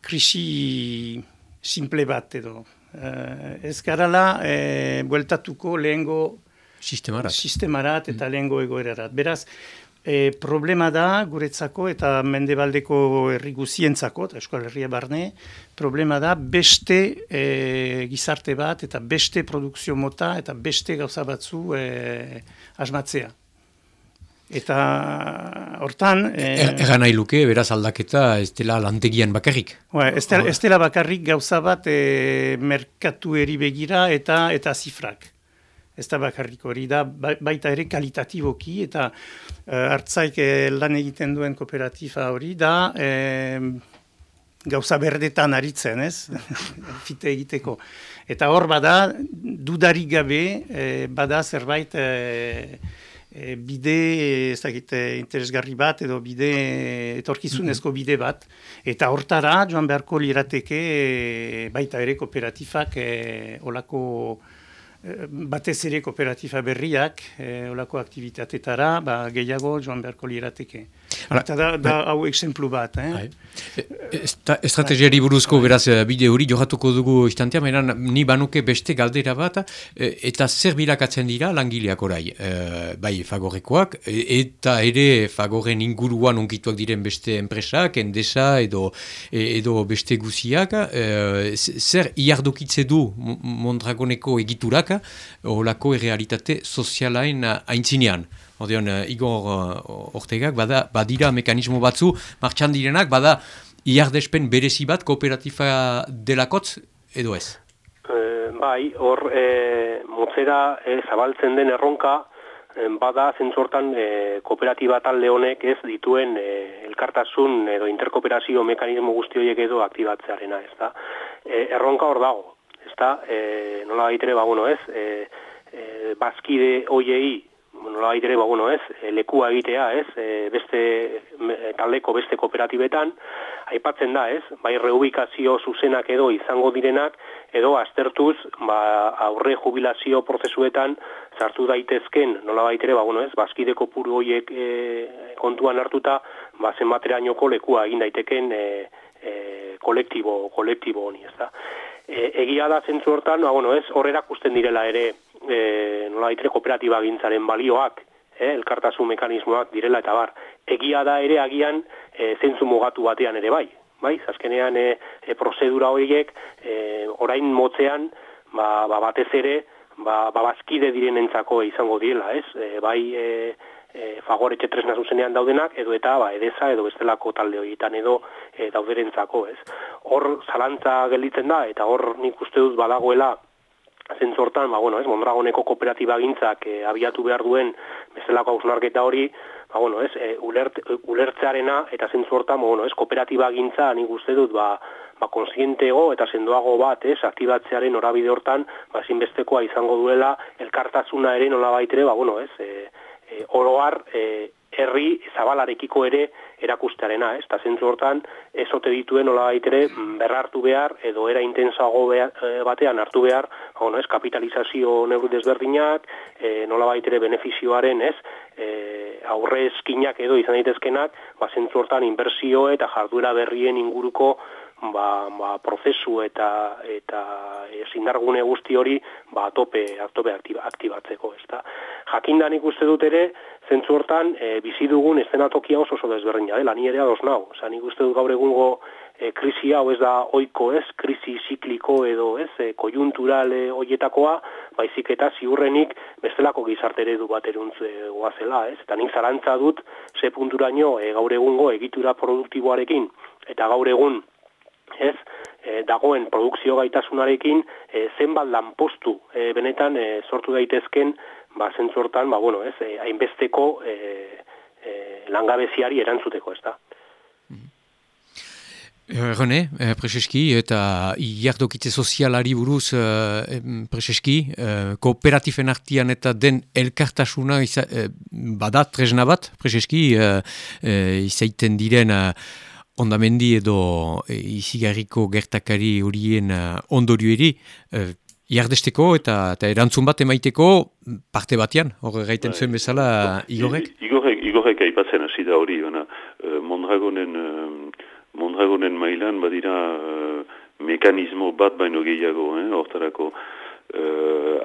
S4: krisi simple bat edo. Ez garala e, bueltatuko lehengo
S1: Sistemarat.
S4: Sistemarat eta mm. lehengo egoerarat. Beraz, e, problema da guretzako eta mendebaldeko errigu zientzako, eta eskual herria barne, problema da beste e, gizarte bat eta beste produkzio mota eta beste gauza batzu e, asmatzea. Eta hortan...
S1: E, er, Egan nahi luke, beraz aldaketa ez dela lantegian bakarrik.
S4: ez, dela, ez dela bakarrik gauza bat e, merkatu eri begira eta eta zifrak ez da bakarrik hori da, ba, baita ere kalitatiboki, eta uh, hartzaik eh, lan egiten duen kooperatifa hori da, gauza berdetan aritzen, ez? Fite egiteko. Eta hor bada, dudarik gabe, eh, bada zerbait bide, ez dakit, interesgarri bat, edo bide, etorkizunezko mhm. bide bat. Eta hortara, joan beharko lirateke, baita ere kooperatifak olako batez ere kooperatifa berriak, e, olako aktivitatetara, ba, gehiago joan beharko lirateke. Eta da, da bai. hau exemplu bat. Eh? Bai.
S1: E, estrategiari buruzko bai. beraz eh, bide hori johatuko dugu istantea, baina ni banuke beste galdera bat, eh, eta zer bilakatzen dira langileak orai, bai fagorekoak, eta ere fagoren inguruan unkituak diren beste enpresak, endesa edo, edo beste guziak, zer iardokitze du Mondragoneko egiturak, olako errealitate sozialain aintzinean. Odeon, uh, Igor Ortegak, bada, badira mekanismo batzu, martxan direnak, bada, iardespen berezi bat kooperatifa delakotz, edo ez?
S6: E, bai, hor, e, motzera e, zabaltzen den erronka, bada zentzortan e, kooperatiba talde honek ez dituen e, elkartasun edo interkooperazio mekanismo guzti horiek edo aktibatzearena, ez da? E, erronka hor dago, ez da? E, nola baitere, ba, bueno, ez? E, e, bazkide hoiei nola baitere, ba, bueno, ez, e, lekua egitea, ez, e, beste taldeko beste kooperatibetan, aipatzen da, ez, bai reubikazio zuzenak edo izango direnak, edo aztertuz, ba, aurre jubilazio prozesuetan sartu daitezken, nola baitere, ba, bueno, ez, bazkideko puru horiek e, kontuan hartuta, ba, zenbaterainoko lekua egin daiteken e, e, kolektibo, kolektibo honi, ez da. E, egia da zentzu hortan, ba, bueno, ez, horrera kusten direla ere, e, nola baitere kooperatiba gintzaren balioak, e, elkartasun mekanismoak direla eta bar. Egia da ere agian e, zentzu mugatu batean ere bai. Bai, azkenean e, e, prozedura horiek e, orain motzean ba, ba batez ere ba, ba bazkide direnentzako izango diela, ez? E, bai e, e, fagor etxe tresna zuzenean daudenak, edo eta ba, edeza edo bestelako talde horietan edo e, dauderentzako, ez? Hor zalantza gelditzen da, eta hor nik uste dut badagoela zentzortan, ba, bueno, ez, Mondragoneko kooperatiba gintzak e, abiatu behar duen bezalako hausnarketa hori, ba, bueno, ez, e, ulert, ulertzearena eta zentzortan, ba, bueno, ez, kooperatiba gintza nik uste dut, ba, ba, konsientego eta sendoago bat, ez, aktibatzearen orabide hortan, ba, zinbestekoa izango duela, elkartasuna ere nola baitere, ba, bueno, ez, e, e, oroar, e, herri zabalarekiko ere erakustearena, ez? Ta zentzu hortan ezote dituen nola baitere mm, berrartu behar edo era intensago e, batean hartu behar, ba, bueno, ez, kapitalizazio neurri desberdinak, e, nola baitere benefizioaren, ez? E, aurrezkinak edo izan daitezkenak, ba zentzu hortan inbertsio eta jarduera berrien inguruko ba, ba, prozesu eta eta ezindargune guzti hori ba tope tope aktiba, aktibatzeko, ezta. Jakindan ikuste dut ere zentzu hortan e, bizi dugun estenatokia oso oso desberdina dela, ni ere ados nau. Osea, nik uste dut gaur egungo e, krisi hau ez da ohiko, ez? Krisi zikliko edo, ez? E, kojuntural e, hoietakoa, baizik eta ziurrenik bestelako gizarte eredu bat eruntze goazela, ez? Eta nik zarantza dut ze punturaino e, gaur egungo egitura produktiboarekin eta gaur egun ez, e, dagoen produkzio gaitasunarekin e, zenbat lanpostu e, benetan e, sortu daitezken ba zentzortan ba bueno ez e, hainbesteko e, e, langabeziari erantzuteko ez da
S1: Rene, eh, eta iardokitze sozialari buruz eh, eh, kooperatifen artian eta den elkartasuna iza, eh, badat, tresna bat, Prezeski, eh, eh, izaiten diren ondamendi edo e, izigarriko gertakari horien ondorioeri uh, jardesteko eta, eta erantzun bat emaiteko parte batean, hor gaiten zuen bezala Igorek?
S5: Igorek, Igorek aipatzen hasi da hori, uh, Mondragonen, uh, Mondragonen mailan badira mekanismo bat baino gehiago, eh, hortarako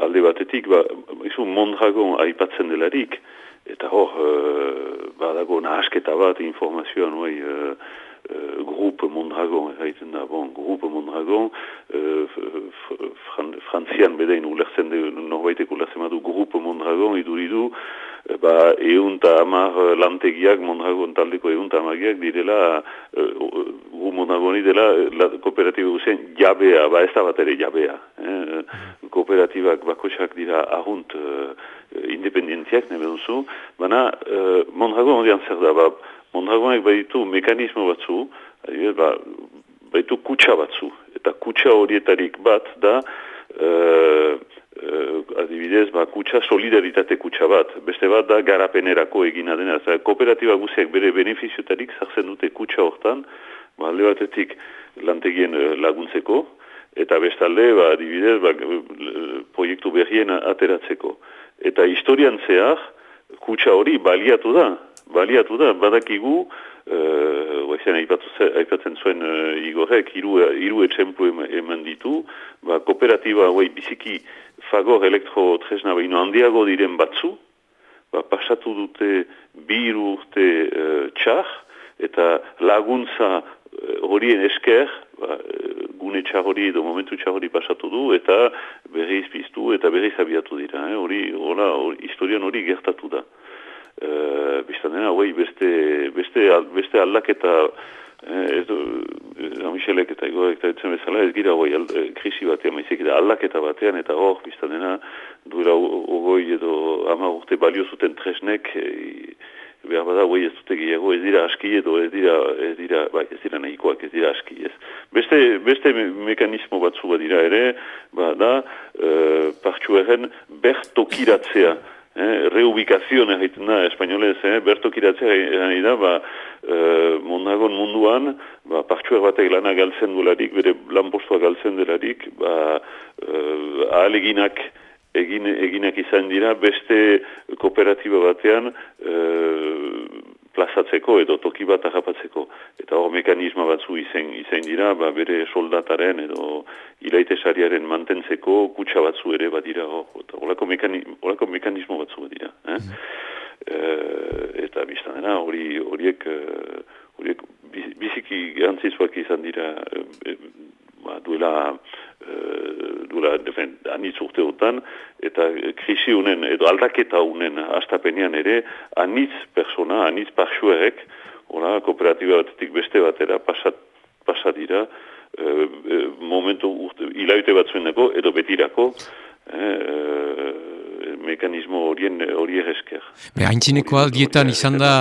S5: alde batetik, ba, izu Mondragon aipatzen delarik, eta hor, badago nahasketa bat informazioan, oi, uh, Groupe Mondragon, erraiten da, bon, Groupe Mondragon, uh, fran, frantzian bedein ulertzen de, norbaitek ulertzen badu, Groupe Mondragon, iduridu, uh, ba, eunta amar lantegiak, Mondragon taldeko eunta amagiak, direla, uh, Groupe Mondragoni dela, la kooperatiba guzien, jabea, ba, ez da bat ere jabea. Eh? Kooperatibak bakosak dira ahunt uh, independentziak, nebe duzu, baina uh, Mondragon horian zer da, ba, Mondragonek baditu mekanismo batzu, adibidez, ba, baditu kutsa batzu. Eta kutsa horietarik bat da, uh, uh, adibidez, ba, kutsa solidaritate kutsa bat. Beste bat da garapenerako egina dena. Zer, kooperatiba guziak bere benefiziotarik zartzen dute kutsa hortan, ba, alde batetik lantegien uh, laguntzeko, eta bestalde, ba, adibidez, ba, proiektu berrien ateratzeko. Eta historian zehar, kutsa hori baliatu da, baliatu da, badakigu, uh, aipatzen zuen uh, igorrek, iru, iru etxemplu eman ditu, ba, kooperatiba guai biziki fagor elektro tresna baino handiago diren batzu, ba, pasatu dute bi urte uh, txar, eta laguntza horien esker, ba, gune txar hori edo momentu txar hori pasatu du, eta berriz piztu eta berriz abiatu dira. Hori, eh? historian hori gertatu da. Uh, Bistan dena, beste, beste, beste aldaketa, eh, ez du, Amixelek eta egoek eta etzen bezala, ez gira hoi eh, krisi batean, maizik da aldaketa batean, eta hor, biztan dena, duela ogoi edo ama urte balio zuten tresnek, e, behar bada, hoi ez dute gehiago, ez dira aski edo ez dira, ez dira, bai, ez dira nahikoak, ez dira aski, ez. Beste, beste mekanismo batzu bat dira ere, ba, da, uh, partxu erren, bertokiratzea, eh, reubikazioan egiten da, espainolez, eh, berto kiratzea egin da, ba, eh, mundagon munduan, ba, partxuer batek lana galtzen dularik, bere lanpostua galtzen delarik, ba, eh, ahaleginak egin, eginak izan dira, beste kooperatiba batean, eh, plazatzeko edo toki bat agapatzeko. Eta hor mekanisma batzu izen, izen dira, ba, bere soldataren edo ilaite sariaren mantentzeko kutsa batzu ere badira hor. Horako, mekani, mekanismo batzu badira. Eh? Mm eta biztan dena hori, horiek, uh, horiek biziki gantzizuak izan dira uh, ba, duela, uh, duela duela defen, anitz urteotan, eta krisi unen, edo aldaketa unen astapenean ere, anitz persona, anitz parxuerek, hola, kooperatiba batetik beste batera pasat, pasatira, e, e, momentu urte, ilaute batzueneko, edo betirako, e, mekanismo horien horiek esker.
S1: Haintzineko aldietan izan da,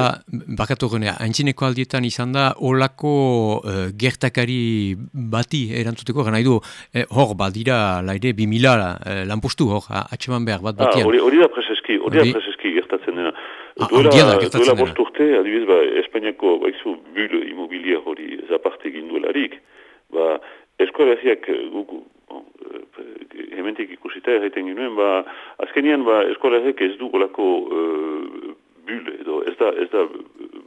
S1: bakatu genea, haintzineko aldietan izan da, olako uh, gertakari bati erantzuteko, gana du, eh, hor, badira, laire, bimila uh, lanpostu hor, atxeman behar bat batian.
S5: Ah, hori da preseski, hori da preseski gertatzen dena. Ah, duela, duela bost urte, adibiz, ba, Espainiako, baizu, bul immobiliar hori zaparte ginduelarik, ba, eskoraziak gugu, hementik ikusita egiten ginuen, ba, azkenian ba, eskolarek ez du golako uh, bul, edo ez da, ez da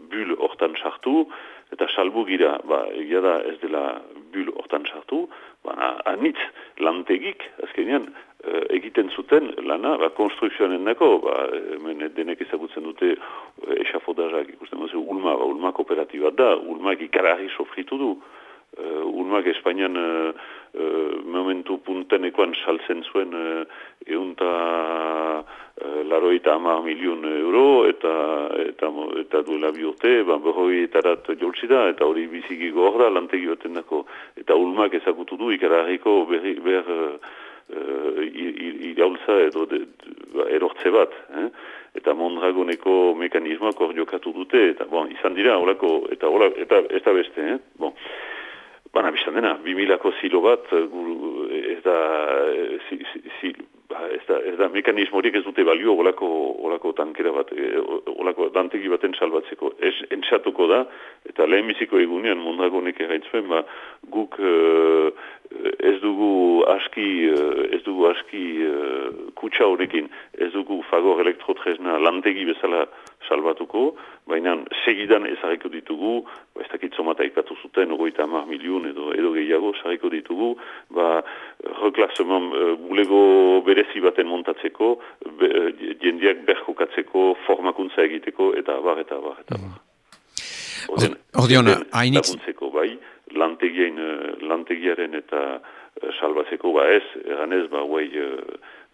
S5: bul hortan sartu, eta salbu gira, ba, egia da ez dela bul hortan sartu, ba, anitz lantegik, azkenian, uh, egiten zuten lana, ba, konstrukzioanen nako, ba, hemen denek ezagutzen dute uh, esafodazak ikusten duzu, ulma, ba, ulma kooperatibat da, ulmak ikarari sofritu du, uh, ulmak Espainian uh, uh, momentu puntenekoan saltzen zuen uh, eunta uh, laroita ama milion euro eta, eta, eta duela bi urte, ban behoi etarat joltzida eta hori biziki gogor da lantegi baten dako. Eta ulmak ezagutu du ikararriko ber uh, iraultza edo de, ba, erortze bat. Eh? eta mondragoneko mekanismoak hor jokatu dute, eta bon, izan dira, orako, eta, ola, eta ez da beste, eh? bon. Bana biztan dena, bimilako zilo bat, eh, ez da, zi, zi, ba, ez da, ez da mekanismo horiek ez dute balio olako, olako tankera bat, eh, olako dantegi baten salbatzeko. Ez entzatuko da, eta lehenbiziko egunean mondragonek erraitzuen, ba, guk ez dugu aski, ez dugu aski kutsa horrekin, ez dugu fagor elektrotrezna lantegi bezala salbatuko, baina segidan ezareko ditugu, ba, ez dakit zomata ikatu zuten, ogoita amar milion edo, edo gehiago sareko ditugu, ba, reklaseman uh, bulego berezi baten montatzeko, be, uh, jendiak berjokatzeko, formakuntza egiteko, eta abar, eta abar, eta abar.
S1: Ordeon, hainitz...
S5: Laguntzeko bai, lantegien, uh, lantegiaren eta uh, salbatzeko ba ez, eran ez, ba, guai,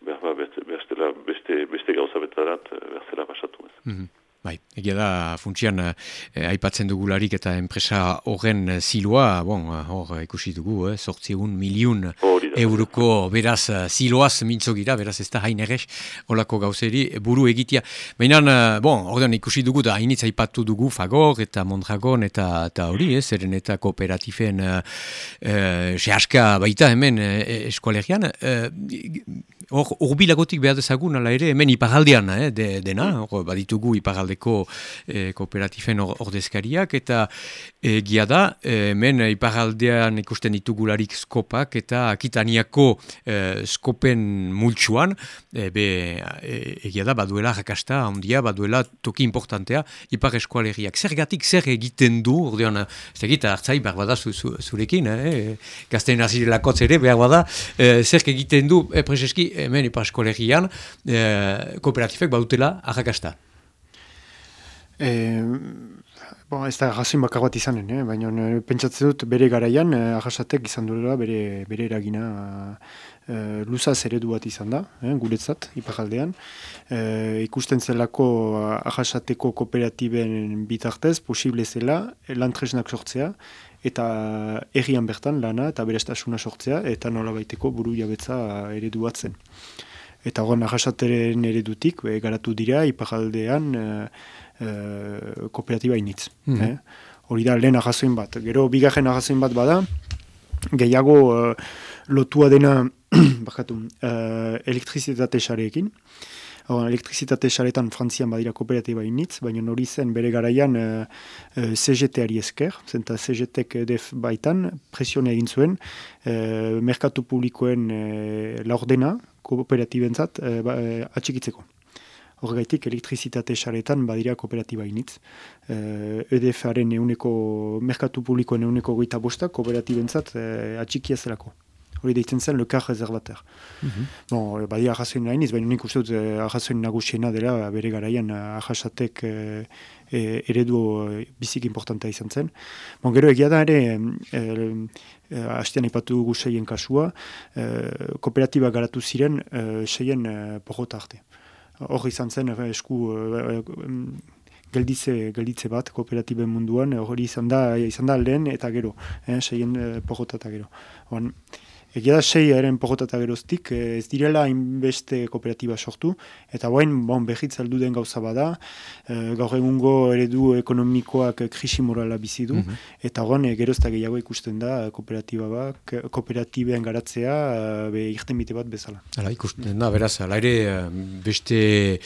S5: beste, beste, beste, beste gauza betarat, berzela basatu ez. Mm -hmm.
S1: Bai, egia da, funtsian, eh, aipatzen dugularik eta enpresa horren ziloa, bon, hor ikusi dugu, eh, sortzi egun miliun euroko beraz ziloaz mintzo gira, beraz ez da hain errex, holako gauzeri buru egitea. Baina, eh, bon, ordean ikusi dugu da hainitza aipatu dugu Fagor eta Mondragon eta, eta hori, eh, zeren eta kooperatifen eh, eh, sehaska baita hemen eh, eskualerian. Eh, hor, urbilagotik behar dezagun, ala ere, hemen iparaldean, eh, de, dena, hor, baditugu iparalde aldeko e, kooperatifen ordezkariak, eta egia da, hemen iparaldean ikusten ditugularik skopak, eta akitaniako e, skopen multsuan, e, be, egia da, baduela rakasta, ondia, baduela toki importantea, ipar eskualeriak. Zergatik zer egiten du, ordean, ez egita hartzai, behar bada zu, zu, zurekin, eh? gazten azirelakotz ere, behar bada, e, zer egiten du, e, prezeski, hemen ipar eskualerian, e, kooperatifek badutela arrakasta.
S2: E, bon, ez da gazin bakar bat izanen, eh? baina e, pentsatzen dut bere garaian eh, ahasatek izan duela bere, bere eragina eh, luzaz eredu bat izan da, eh, guretzat, ipajaldean. Eh, ikusten zelako ahasateko kooperatiben bitartez, posible zela, lantresnak sortzea, eta errian bertan lana eta berestasuna sortzea, eta nola baiteko buru jabetza eredu bat zen. Eta hori ahasateren eredutik, e, garatu dira, ipajaldean, e, kooperatiba initz. Mm -hmm. eh? Hori da lehen ahazoin bat. Gero bigarren ahazoin bat bada, gehiago uh, lotua dena bakatu, uh, elektrizitate xareekin. Elektrizitate xaretan frantzian badira kooperatiba initz, baina hori zen bere garaian uh, uh, CGT-ari esker, zenta CGT-ek edef baitan, presione egin zuen, uh, merkatu publikoen uh, laurdena, kooperatibentzat, uh, ba, uh, atxikitzeko. Horregaitik elektrizitate xaretan badira kooperatiba initz. E, eh, EDF-aren euneko, merkatu publikoen euneko goita bosta, kooperatibentzat e, atxikia zelako. Hori deitzen zen lekar rezervater. Mm -hmm. Bon, badia ahazoin nahi niz, baina nik uste dut ahazoin nagusiena dela bere garaian ahasatek e, e, eredu bizik importanta izan zen. Bon, gero egia da ere, e, e, hastean ipatu dugu seien kasua, e, kooperatiba garatu ziren e, seien e, arte. Hor izan zen esku e, gelditze, gelditze bat kooperatiben munduan, hori izan da, izan da lehen eta gero, eh, seien e, eta gero. Egia da sei eren pogotata geroztik, eh, ez direla hainbeste kooperatiba sortu, eta guain, bon, behitz den gauza bada, e, gaur egungo eredu ekonomikoak krisi morala bizi du, mhm. eta guain, e, gerozta gehiago ikusten da kooperatiba bat, kooperatibean garatzea, be, irten bite bat bezala.
S1: Hala, ikusten da, beraz, ala ere, beste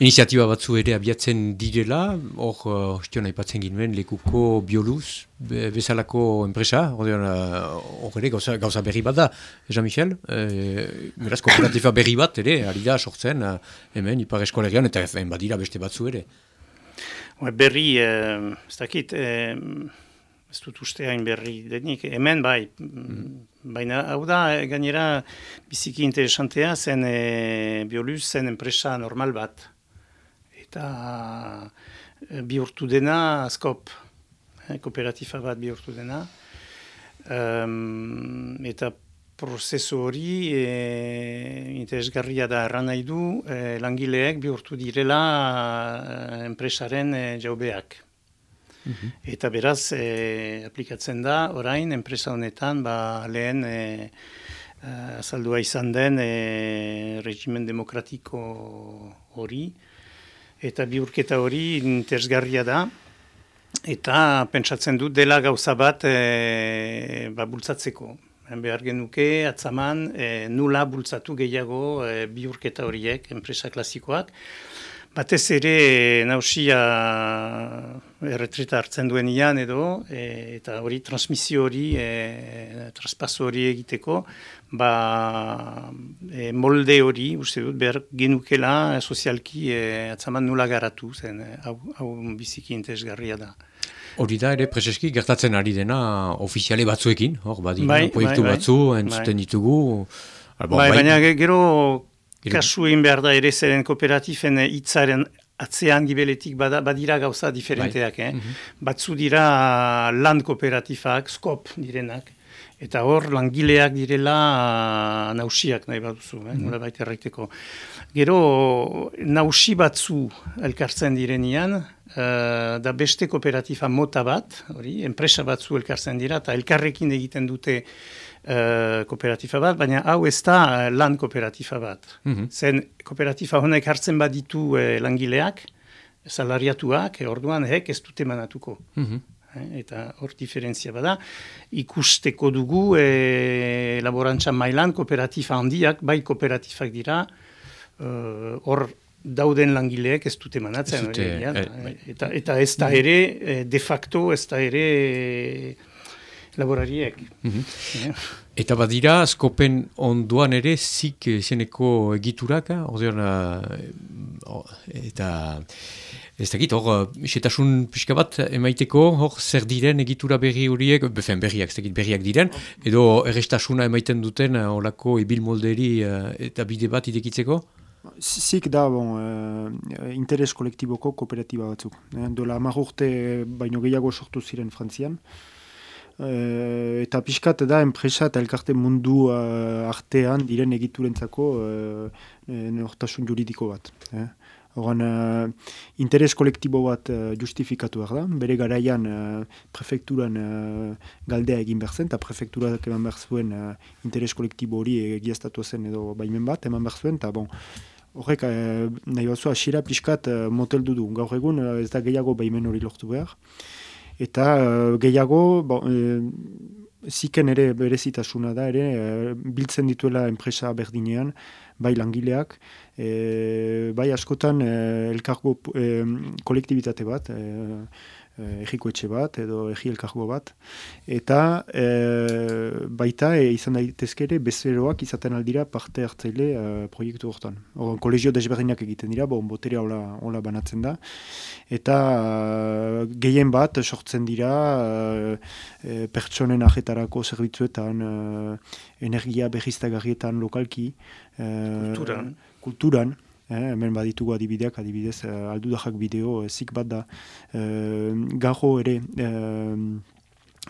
S1: iniziatiba batzu ere abiatzen direla, hor, ostion, aipatzen ginuen, lekuko bioluz, bezalako enpresa, hor ere, gauza, gauza berri bat da, Jean-Michel, e, beraz, kooperatifa berri bat ere, ari da sortzen, uh, hemen, ipar eskolegian, eta hemen badira beste batzu ere.
S4: Berri, eh, ez dakit, eh, ez dut uste hain berri denik, hemen bai, mm. baina hau da, gainera, biziki interesantea, zen e, bioluz, zen enpresa normal bat, eta e, bihurtu dena, skop, eh, kooperatifa bat bihurtu dena, um, eta prozesu hori e, interesgarria da erran nahi du e, langileek bihurtu direla e, enpresaren e, jaubeak. Mhm. Eta beraz, e, aplikatzen da, orain, enpresa honetan, ba, lehen e, e, azaldua izan den e, regimen demokratiko hori, eta bihurketa hori interesgarria da, eta pentsatzen du dela gauza bat e, ba, bultzatzeko behar genuke, atzaman, e, nula bultzatu gehiago e, biurketa horiek, enpresa klasikoak. Batez ere, nausia erretreta hartzen duen ian edo, e, eta hori transmisio hori, e, traspaso hori egiteko, ba, e, molde hori, uste dut, behar genukela sozialki e, atzaman nula garatu, zen, hau, hau biziki interesgarria da.
S1: Hori da ere, prezeski, gertatzen ari dena ofiziale batzuekin, hor, badi, bai, proiektu bai, bai. batzu, entzuten bai. ditugu.
S4: Albo, bai, bai, baina gero, kasu egin behar da ere zeren kooperatifen hitzaren atzean gibeletik badira gauza diferenteak. Bai. Eh? Mhm. Batzu dira land kooperatifak, skop direnak. Eta hor, langileak direla nausiak nahi baduzu, eh? Mm baita erraiteko. Gero, nausi batzu elkartzen direnian, uh, da beste kooperatifa mota bat, hori, enpresa batzu elkartzen dira, eta elkarrekin egiten dute uh, kooperatifa bat, baina hau ez da uh, lan kooperatifa bat. Mm Zen kooperatifa honek hartzen baditu uh, langileak, salariatuak, orduan hek ez dute manatuko. Mm eta hor diferentzia bada, ikusteko dugu e, laborantza mailan kooperatifa handiak, bai kooperatifak dira, hor dauden langileek ez dute manatzen. Zute, hori, ja, e, eta, eta ez da ere, eh, de facto, ez da ere eh, laborariek. Mm
S1: -hmm. Eta badira, skopen onduan ere, zik zeneko egiturak, ordean, eta ez dakit, hor, setasun pixka bat emaiteko, hor, zer diren egitura berri horiek, befen berriak, ez dakit berriak diren, edo errestasuna emaiten duten, holako ibil molderi eta bide bat idekitzeko?
S2: Zik da, bon, uh, interes kolektiboko kooperatiba batzuk. Eh, dola urte baino gehiago sortu ziren frantzian. Uh, eta pixkat da, enpresa eta elkarte mundu uh, artean diren egiturentzako uh, nortasun juridiko bat. Eh? Horan, uh, interes kolektibo bat uh, justifikatu behar da. Bere garaian uh, prefekturan uh, galdea egin behar zen, eta prefekturak eman behar zuen uh, interes kolektibo hori egiaztatu zen edo baimen bat, eman behar zuen, eta bon, Horrek, eh, nahi batzu, asira pixkat eh, motel du. Gaur egun eh, ez da gehiago behimen hori lortu behar. Eta eh, gehiago, bon, eh, ziken ere berezitasuna da, ere eh, biltzen dituela enpresa berdinean, bai langileak, eh, bai askotan eh, elkargo kolektibitate bat, eh, egiko etxe bat edo egi elkargo bat. Eta e, baita e, izan daitezkere bezeroak izaten aldira parte hartzaile e, proiektu hortan. Or, kolegio desberdinak egiten dira, bon, boterea hola, hola banatzen da. Eta e, gehien bat sortzen dira e, pertsonen ajetarako zerbitzuetan, energia behiztagarrietan lokalki.
S4: kulturan.
S2: Kulturan. Eh, hemen baditugu adibideak, adibidez, uh, aldudajak bideo, uh, zik bat da, uh, gajo ere, uh,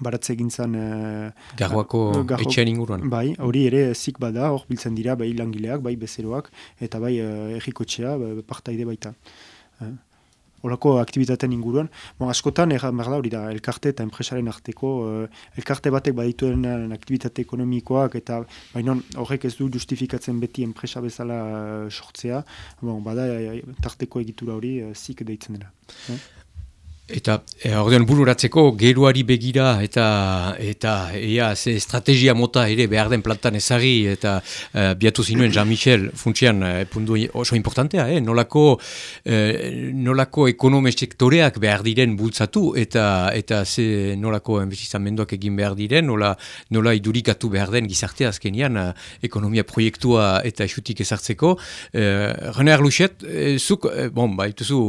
S2: baratze egin zan... Uh,
S1: Garroako etxean inguruan.
S2: Bai, hori ere zik bat da, hor biltzen dira, bai langileak, bai bezeroak, eta bai uh, errikotxea, partaide baita olako aktivitateen inguruan. Bon, askotan, erran behar hori da, elkarte eta enpresaren arteko, uh, elkarte batek badituen aktivitate ekonomikoak, eta baina horrek ez du justifikatzen beti enpresa bezala uh, sortzea, bon, bada tarteko egitura hori zik deitzen dela.
S1: Eta e, ordean bururatzeko geruari begira eta eta ea ze estrategia mota ere behar den plantan ezari eta e, biatu zinuen Jean-Michel funtsian e, pundu oso importantea, eh? nolako, e, nolako ekonomestektoreak behar diren bultzatu eta eta ze nolako enbizizamenduak egin behar diren, nola, nola idurikatu behar den gizartea azkenian ekonomia proiektua eta esutik ezartzeko. E, René Arluchet, e, zuk, e, bon, baituzu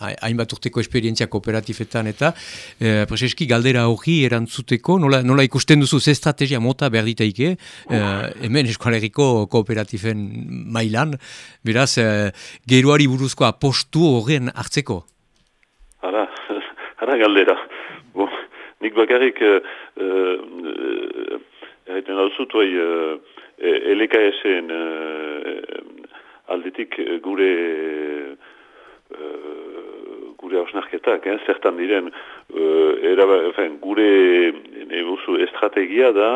S1: hainbat urteko esperientzia kooperatzen kooperatifetan eta e, prezeski galdera hori erantzuteko, nola, nola ikusten duzu ze estrategia mota behar ditaike, e, hemen eskualeriko kooperatifen mailan, beraz, e, geruari buruzko apostu horren hartzeko?
S5: Hala, hala galdera. Bo, nik bakarrik, uh, uh, erraiten hau zutu, uh, LKS-en uh, aldetik gure gure hausnarketak, eh, zertan diren, uh, eraba, gure nebuzu, estrategia da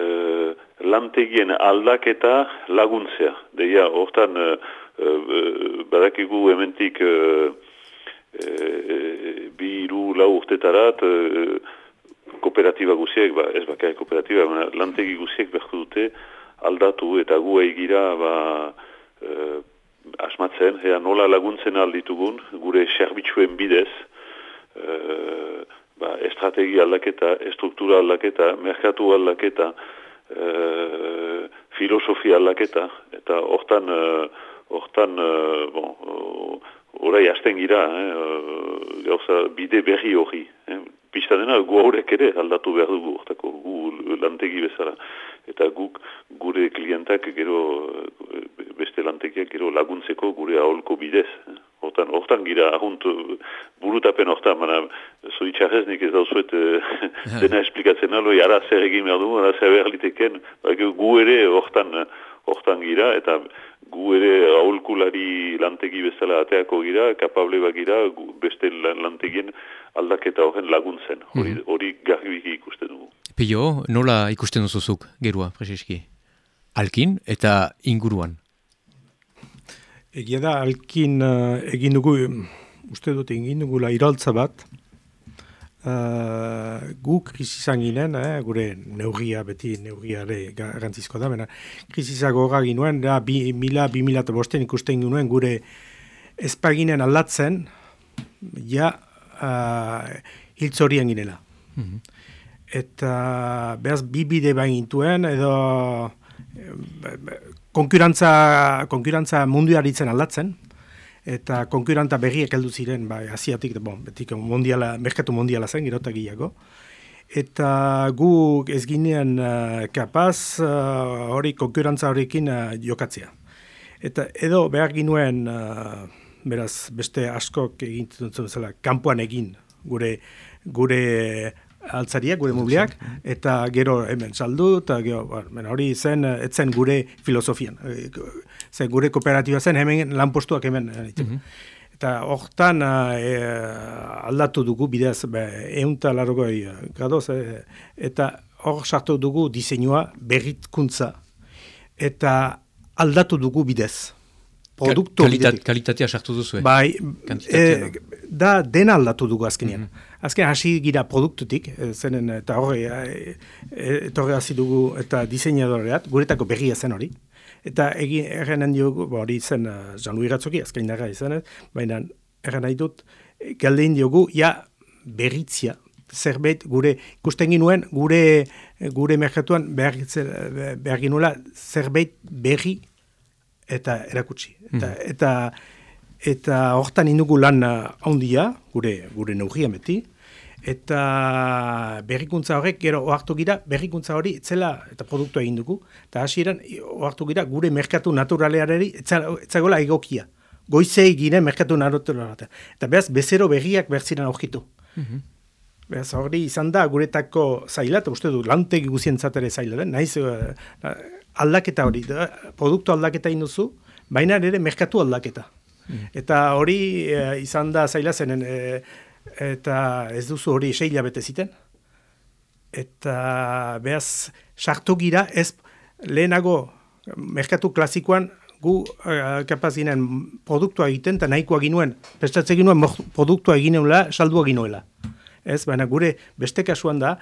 S5: uh, lantegien aldaketa laguntzea. Deia, hortan, uh, uh, badakigu ementik uh, uh, bi iru lau urtetarat, uh, kooperatiba guziek, ba, ez bakai kooperatiba, lantegi guziek behar dute aldatu eta gu egira ba, uh, asmatzen, ea nola laguntzen alditugun, gure serbitxuen bidez, e, ba, estrategi aldaketa, estruktura aldaketa, merkatu aldaketa, e, filosofia aldaketa, eta hortan, e, hortan, e, bon, orai hasten gira, eh, gauza bide berri hori. Eh, Pista dena, gu haurek ere aldatu behar dugu, ortako, gu lantegi bezala. Eta guk, gure klientak gero beste lantekiak gero laguntzeko gure aholko bidez. Hortan, hortan gira ahunt burutapen hortan, mana zoitxarrez nik ez dauzuet eh, dena esplikatzen aloi, ara zer egin behar du, ara zer behar liteken, ba, gu ere hortan, hortan gira, eta gu ere aholkulari lantegi bezala ateako gira, kapable bagira, beste lantegien aldaketa horren laguntzen. Hori, -hmm. hori garbi ikusten dugu.
S1: Pio, nola ikusten duzuzuk, gerua, Fraseski? Alkin eta inguruan?
S3: Egia da, alkin uh, egin dugu, uste dut egin dugula iraltza bat, uh, gu krisizan ginen, eh, gure neurria, beti neurriare garantzizko da, bena, krisizak horra ginuen, da, bi mila, bi mila eta bosten ikusten ginuen gure espaginen aldatzen, ja, uh, hiltzorien ginela. Mm Eta, behaz, bi bide bain gintuen, edo, konkurantza, konkurantza mundiaritzen aldatzen, eta konkuranta berriak heldu ziren, bai, asiatik, bon, betik mondiala, merkatu mondiala zen, girotak Eta gu ez ginean uh, kapaz uh, hori konkurantza horrekin uh, jokatzea. Eta edo behar ginuen, uh, beraz, beste askok egin zela, kanpoan egin, gure, gure altzariak, gure mubliak, eta gero hemen saldu, eta gero, bueno, hori zen, etzen gure filosofian. E, zen gure kooperatiba zen, hemen lanpostuak hemen. Mm Eta hortan e, aldatu dugu, bidez, be, eunta largoi gadoz, e, eta hor sartu dugu diseinua berritkuntza, eta aldatu dugu bidez.
S1: Produktu Kalitat, Kalitatea sartu duzu,
S3: Bai, e, da dena aldatu dugu azkenean. Mm azken hasi gira produktutik, e, zenen eta horre, e, e, etorre hasi dugu eta diseinadoreat, guretako berria zen hori. Eta egin errenan diogu, hori zen uh, Jean-Louis Ratzoki, azken daga izan baina erren nahi dut, galdein diogu, ja, berritzia, zerbait gure ikusten ginuen gure gure merkatuan behar, behar ginula zerbait berri eta erakutsi. Eta, mm. eta, eta hortan indugu lan handia, gure, gure neugia beti, eta berrikuntza horrek gero ohartu gira, berrikuntza hori etzela eta produktua egin dugu, eta hasieran ohartu gira gure merkatu naturaleari etzagola egokia. Goizei gire merkatu naturaleari. Eta behaz, bezero berriak berziren aurkitu. Mm Beraz, hori izan da, guretako zaila, eta uste du, lantegi guzien zatera zaila den, nahiz uh, aldaketa hori, da, produktu aldaketa induzu, baina ere merkatu aldaketa. Mm. Eta hori uh, izan da zaila zenen, uh, eta ez duzu hori seila bete ziten. Eta behaz, sartu gira, ez lehenago merkatu klasikoan, gu uh, kapazinen produktua egiten, eta nahikoa ginuen, prestatzen ginuen produktua egineula, saldua ginuela ez, baina gure beste kasuan da,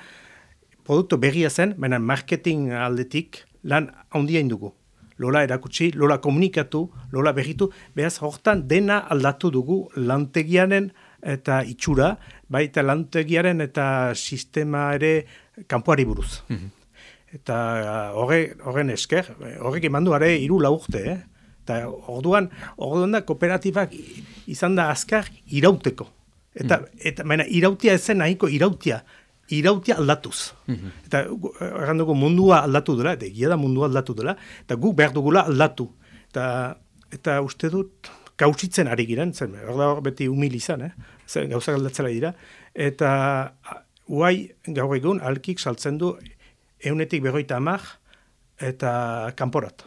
S3: produktu begia zen, baina marketing aldetik lan handia indugu. Lola erakutsi, lola komunikatu, lola begitu, behaz hortan dena aldatu dugu lantegiaren eta itxura, baita lantegiaren eta sistema ere kanpoari buruz. Mhm. Eta horren esker, horrek eman du are iru laurte, eh? Eta orduan, orduan da kooperatibak izan da azkar irauteko. Eta, mm. eta baina, irautia ezen nahiko irautia, irautia aldatuz. Mm Eta erran dugu mundua aldatu dela, eta egia da mundua aldatu dela, eta guk behar dugula aldatu. Eta, eta uste dut, kausitzen ari giren, zen, hor beti humil izan, eh? zen, gauza aldatzela dira, eta guai gaur egun alkik saltzen du eunetik begoita amak eta kanporat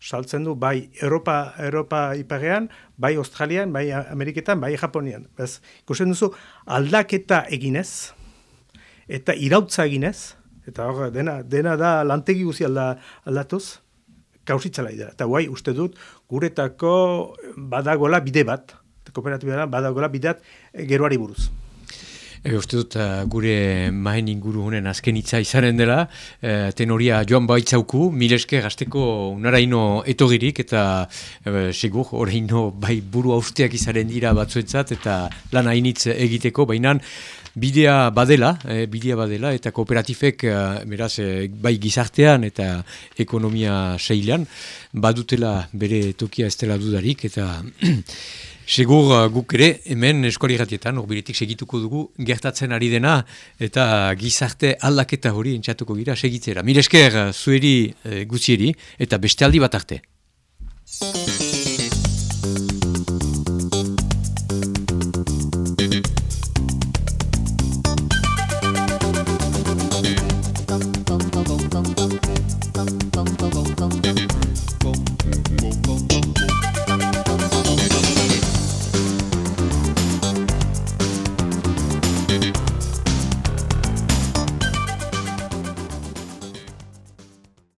S3: saltzen du bai Europa, Europa iparean, bai Australian, bai Ameriketan, bai Japonian. Bez, ikusten duzu aldaketa eginez, eta irautza eginez, eta hor, dena, dena da lantegi guzi alda, aldatuz, kausitzala idea. Eta guai, uste dut, guretako badagola bide bat, kooperatibera badagola bideat geroari buruz.
S1: E, uste dut, uh, gure mahen inguru honen azken hitza izanen dela, uh, tenoria joan baitzauku, mileske gazteko unaraino etogirik, eta uh, segur, horreino bai buru austeak izaren dira batzuetzat, eta lan hainitz egiteko, baina bidea badela, eh, bidea badela, eta kooperatifek, beraz, bai gizartean eta ekonomia seilan, badutela bere tokia ez dudarik, eta Segur guk ere, hemen eskuali ratietan, segituko dugu, gertatzen ari dena, eta gizarte aldaketa hori entxatuko gira segitzera. Mire esker, uh, zueri e, guzieri, eta beste aldi bat arte.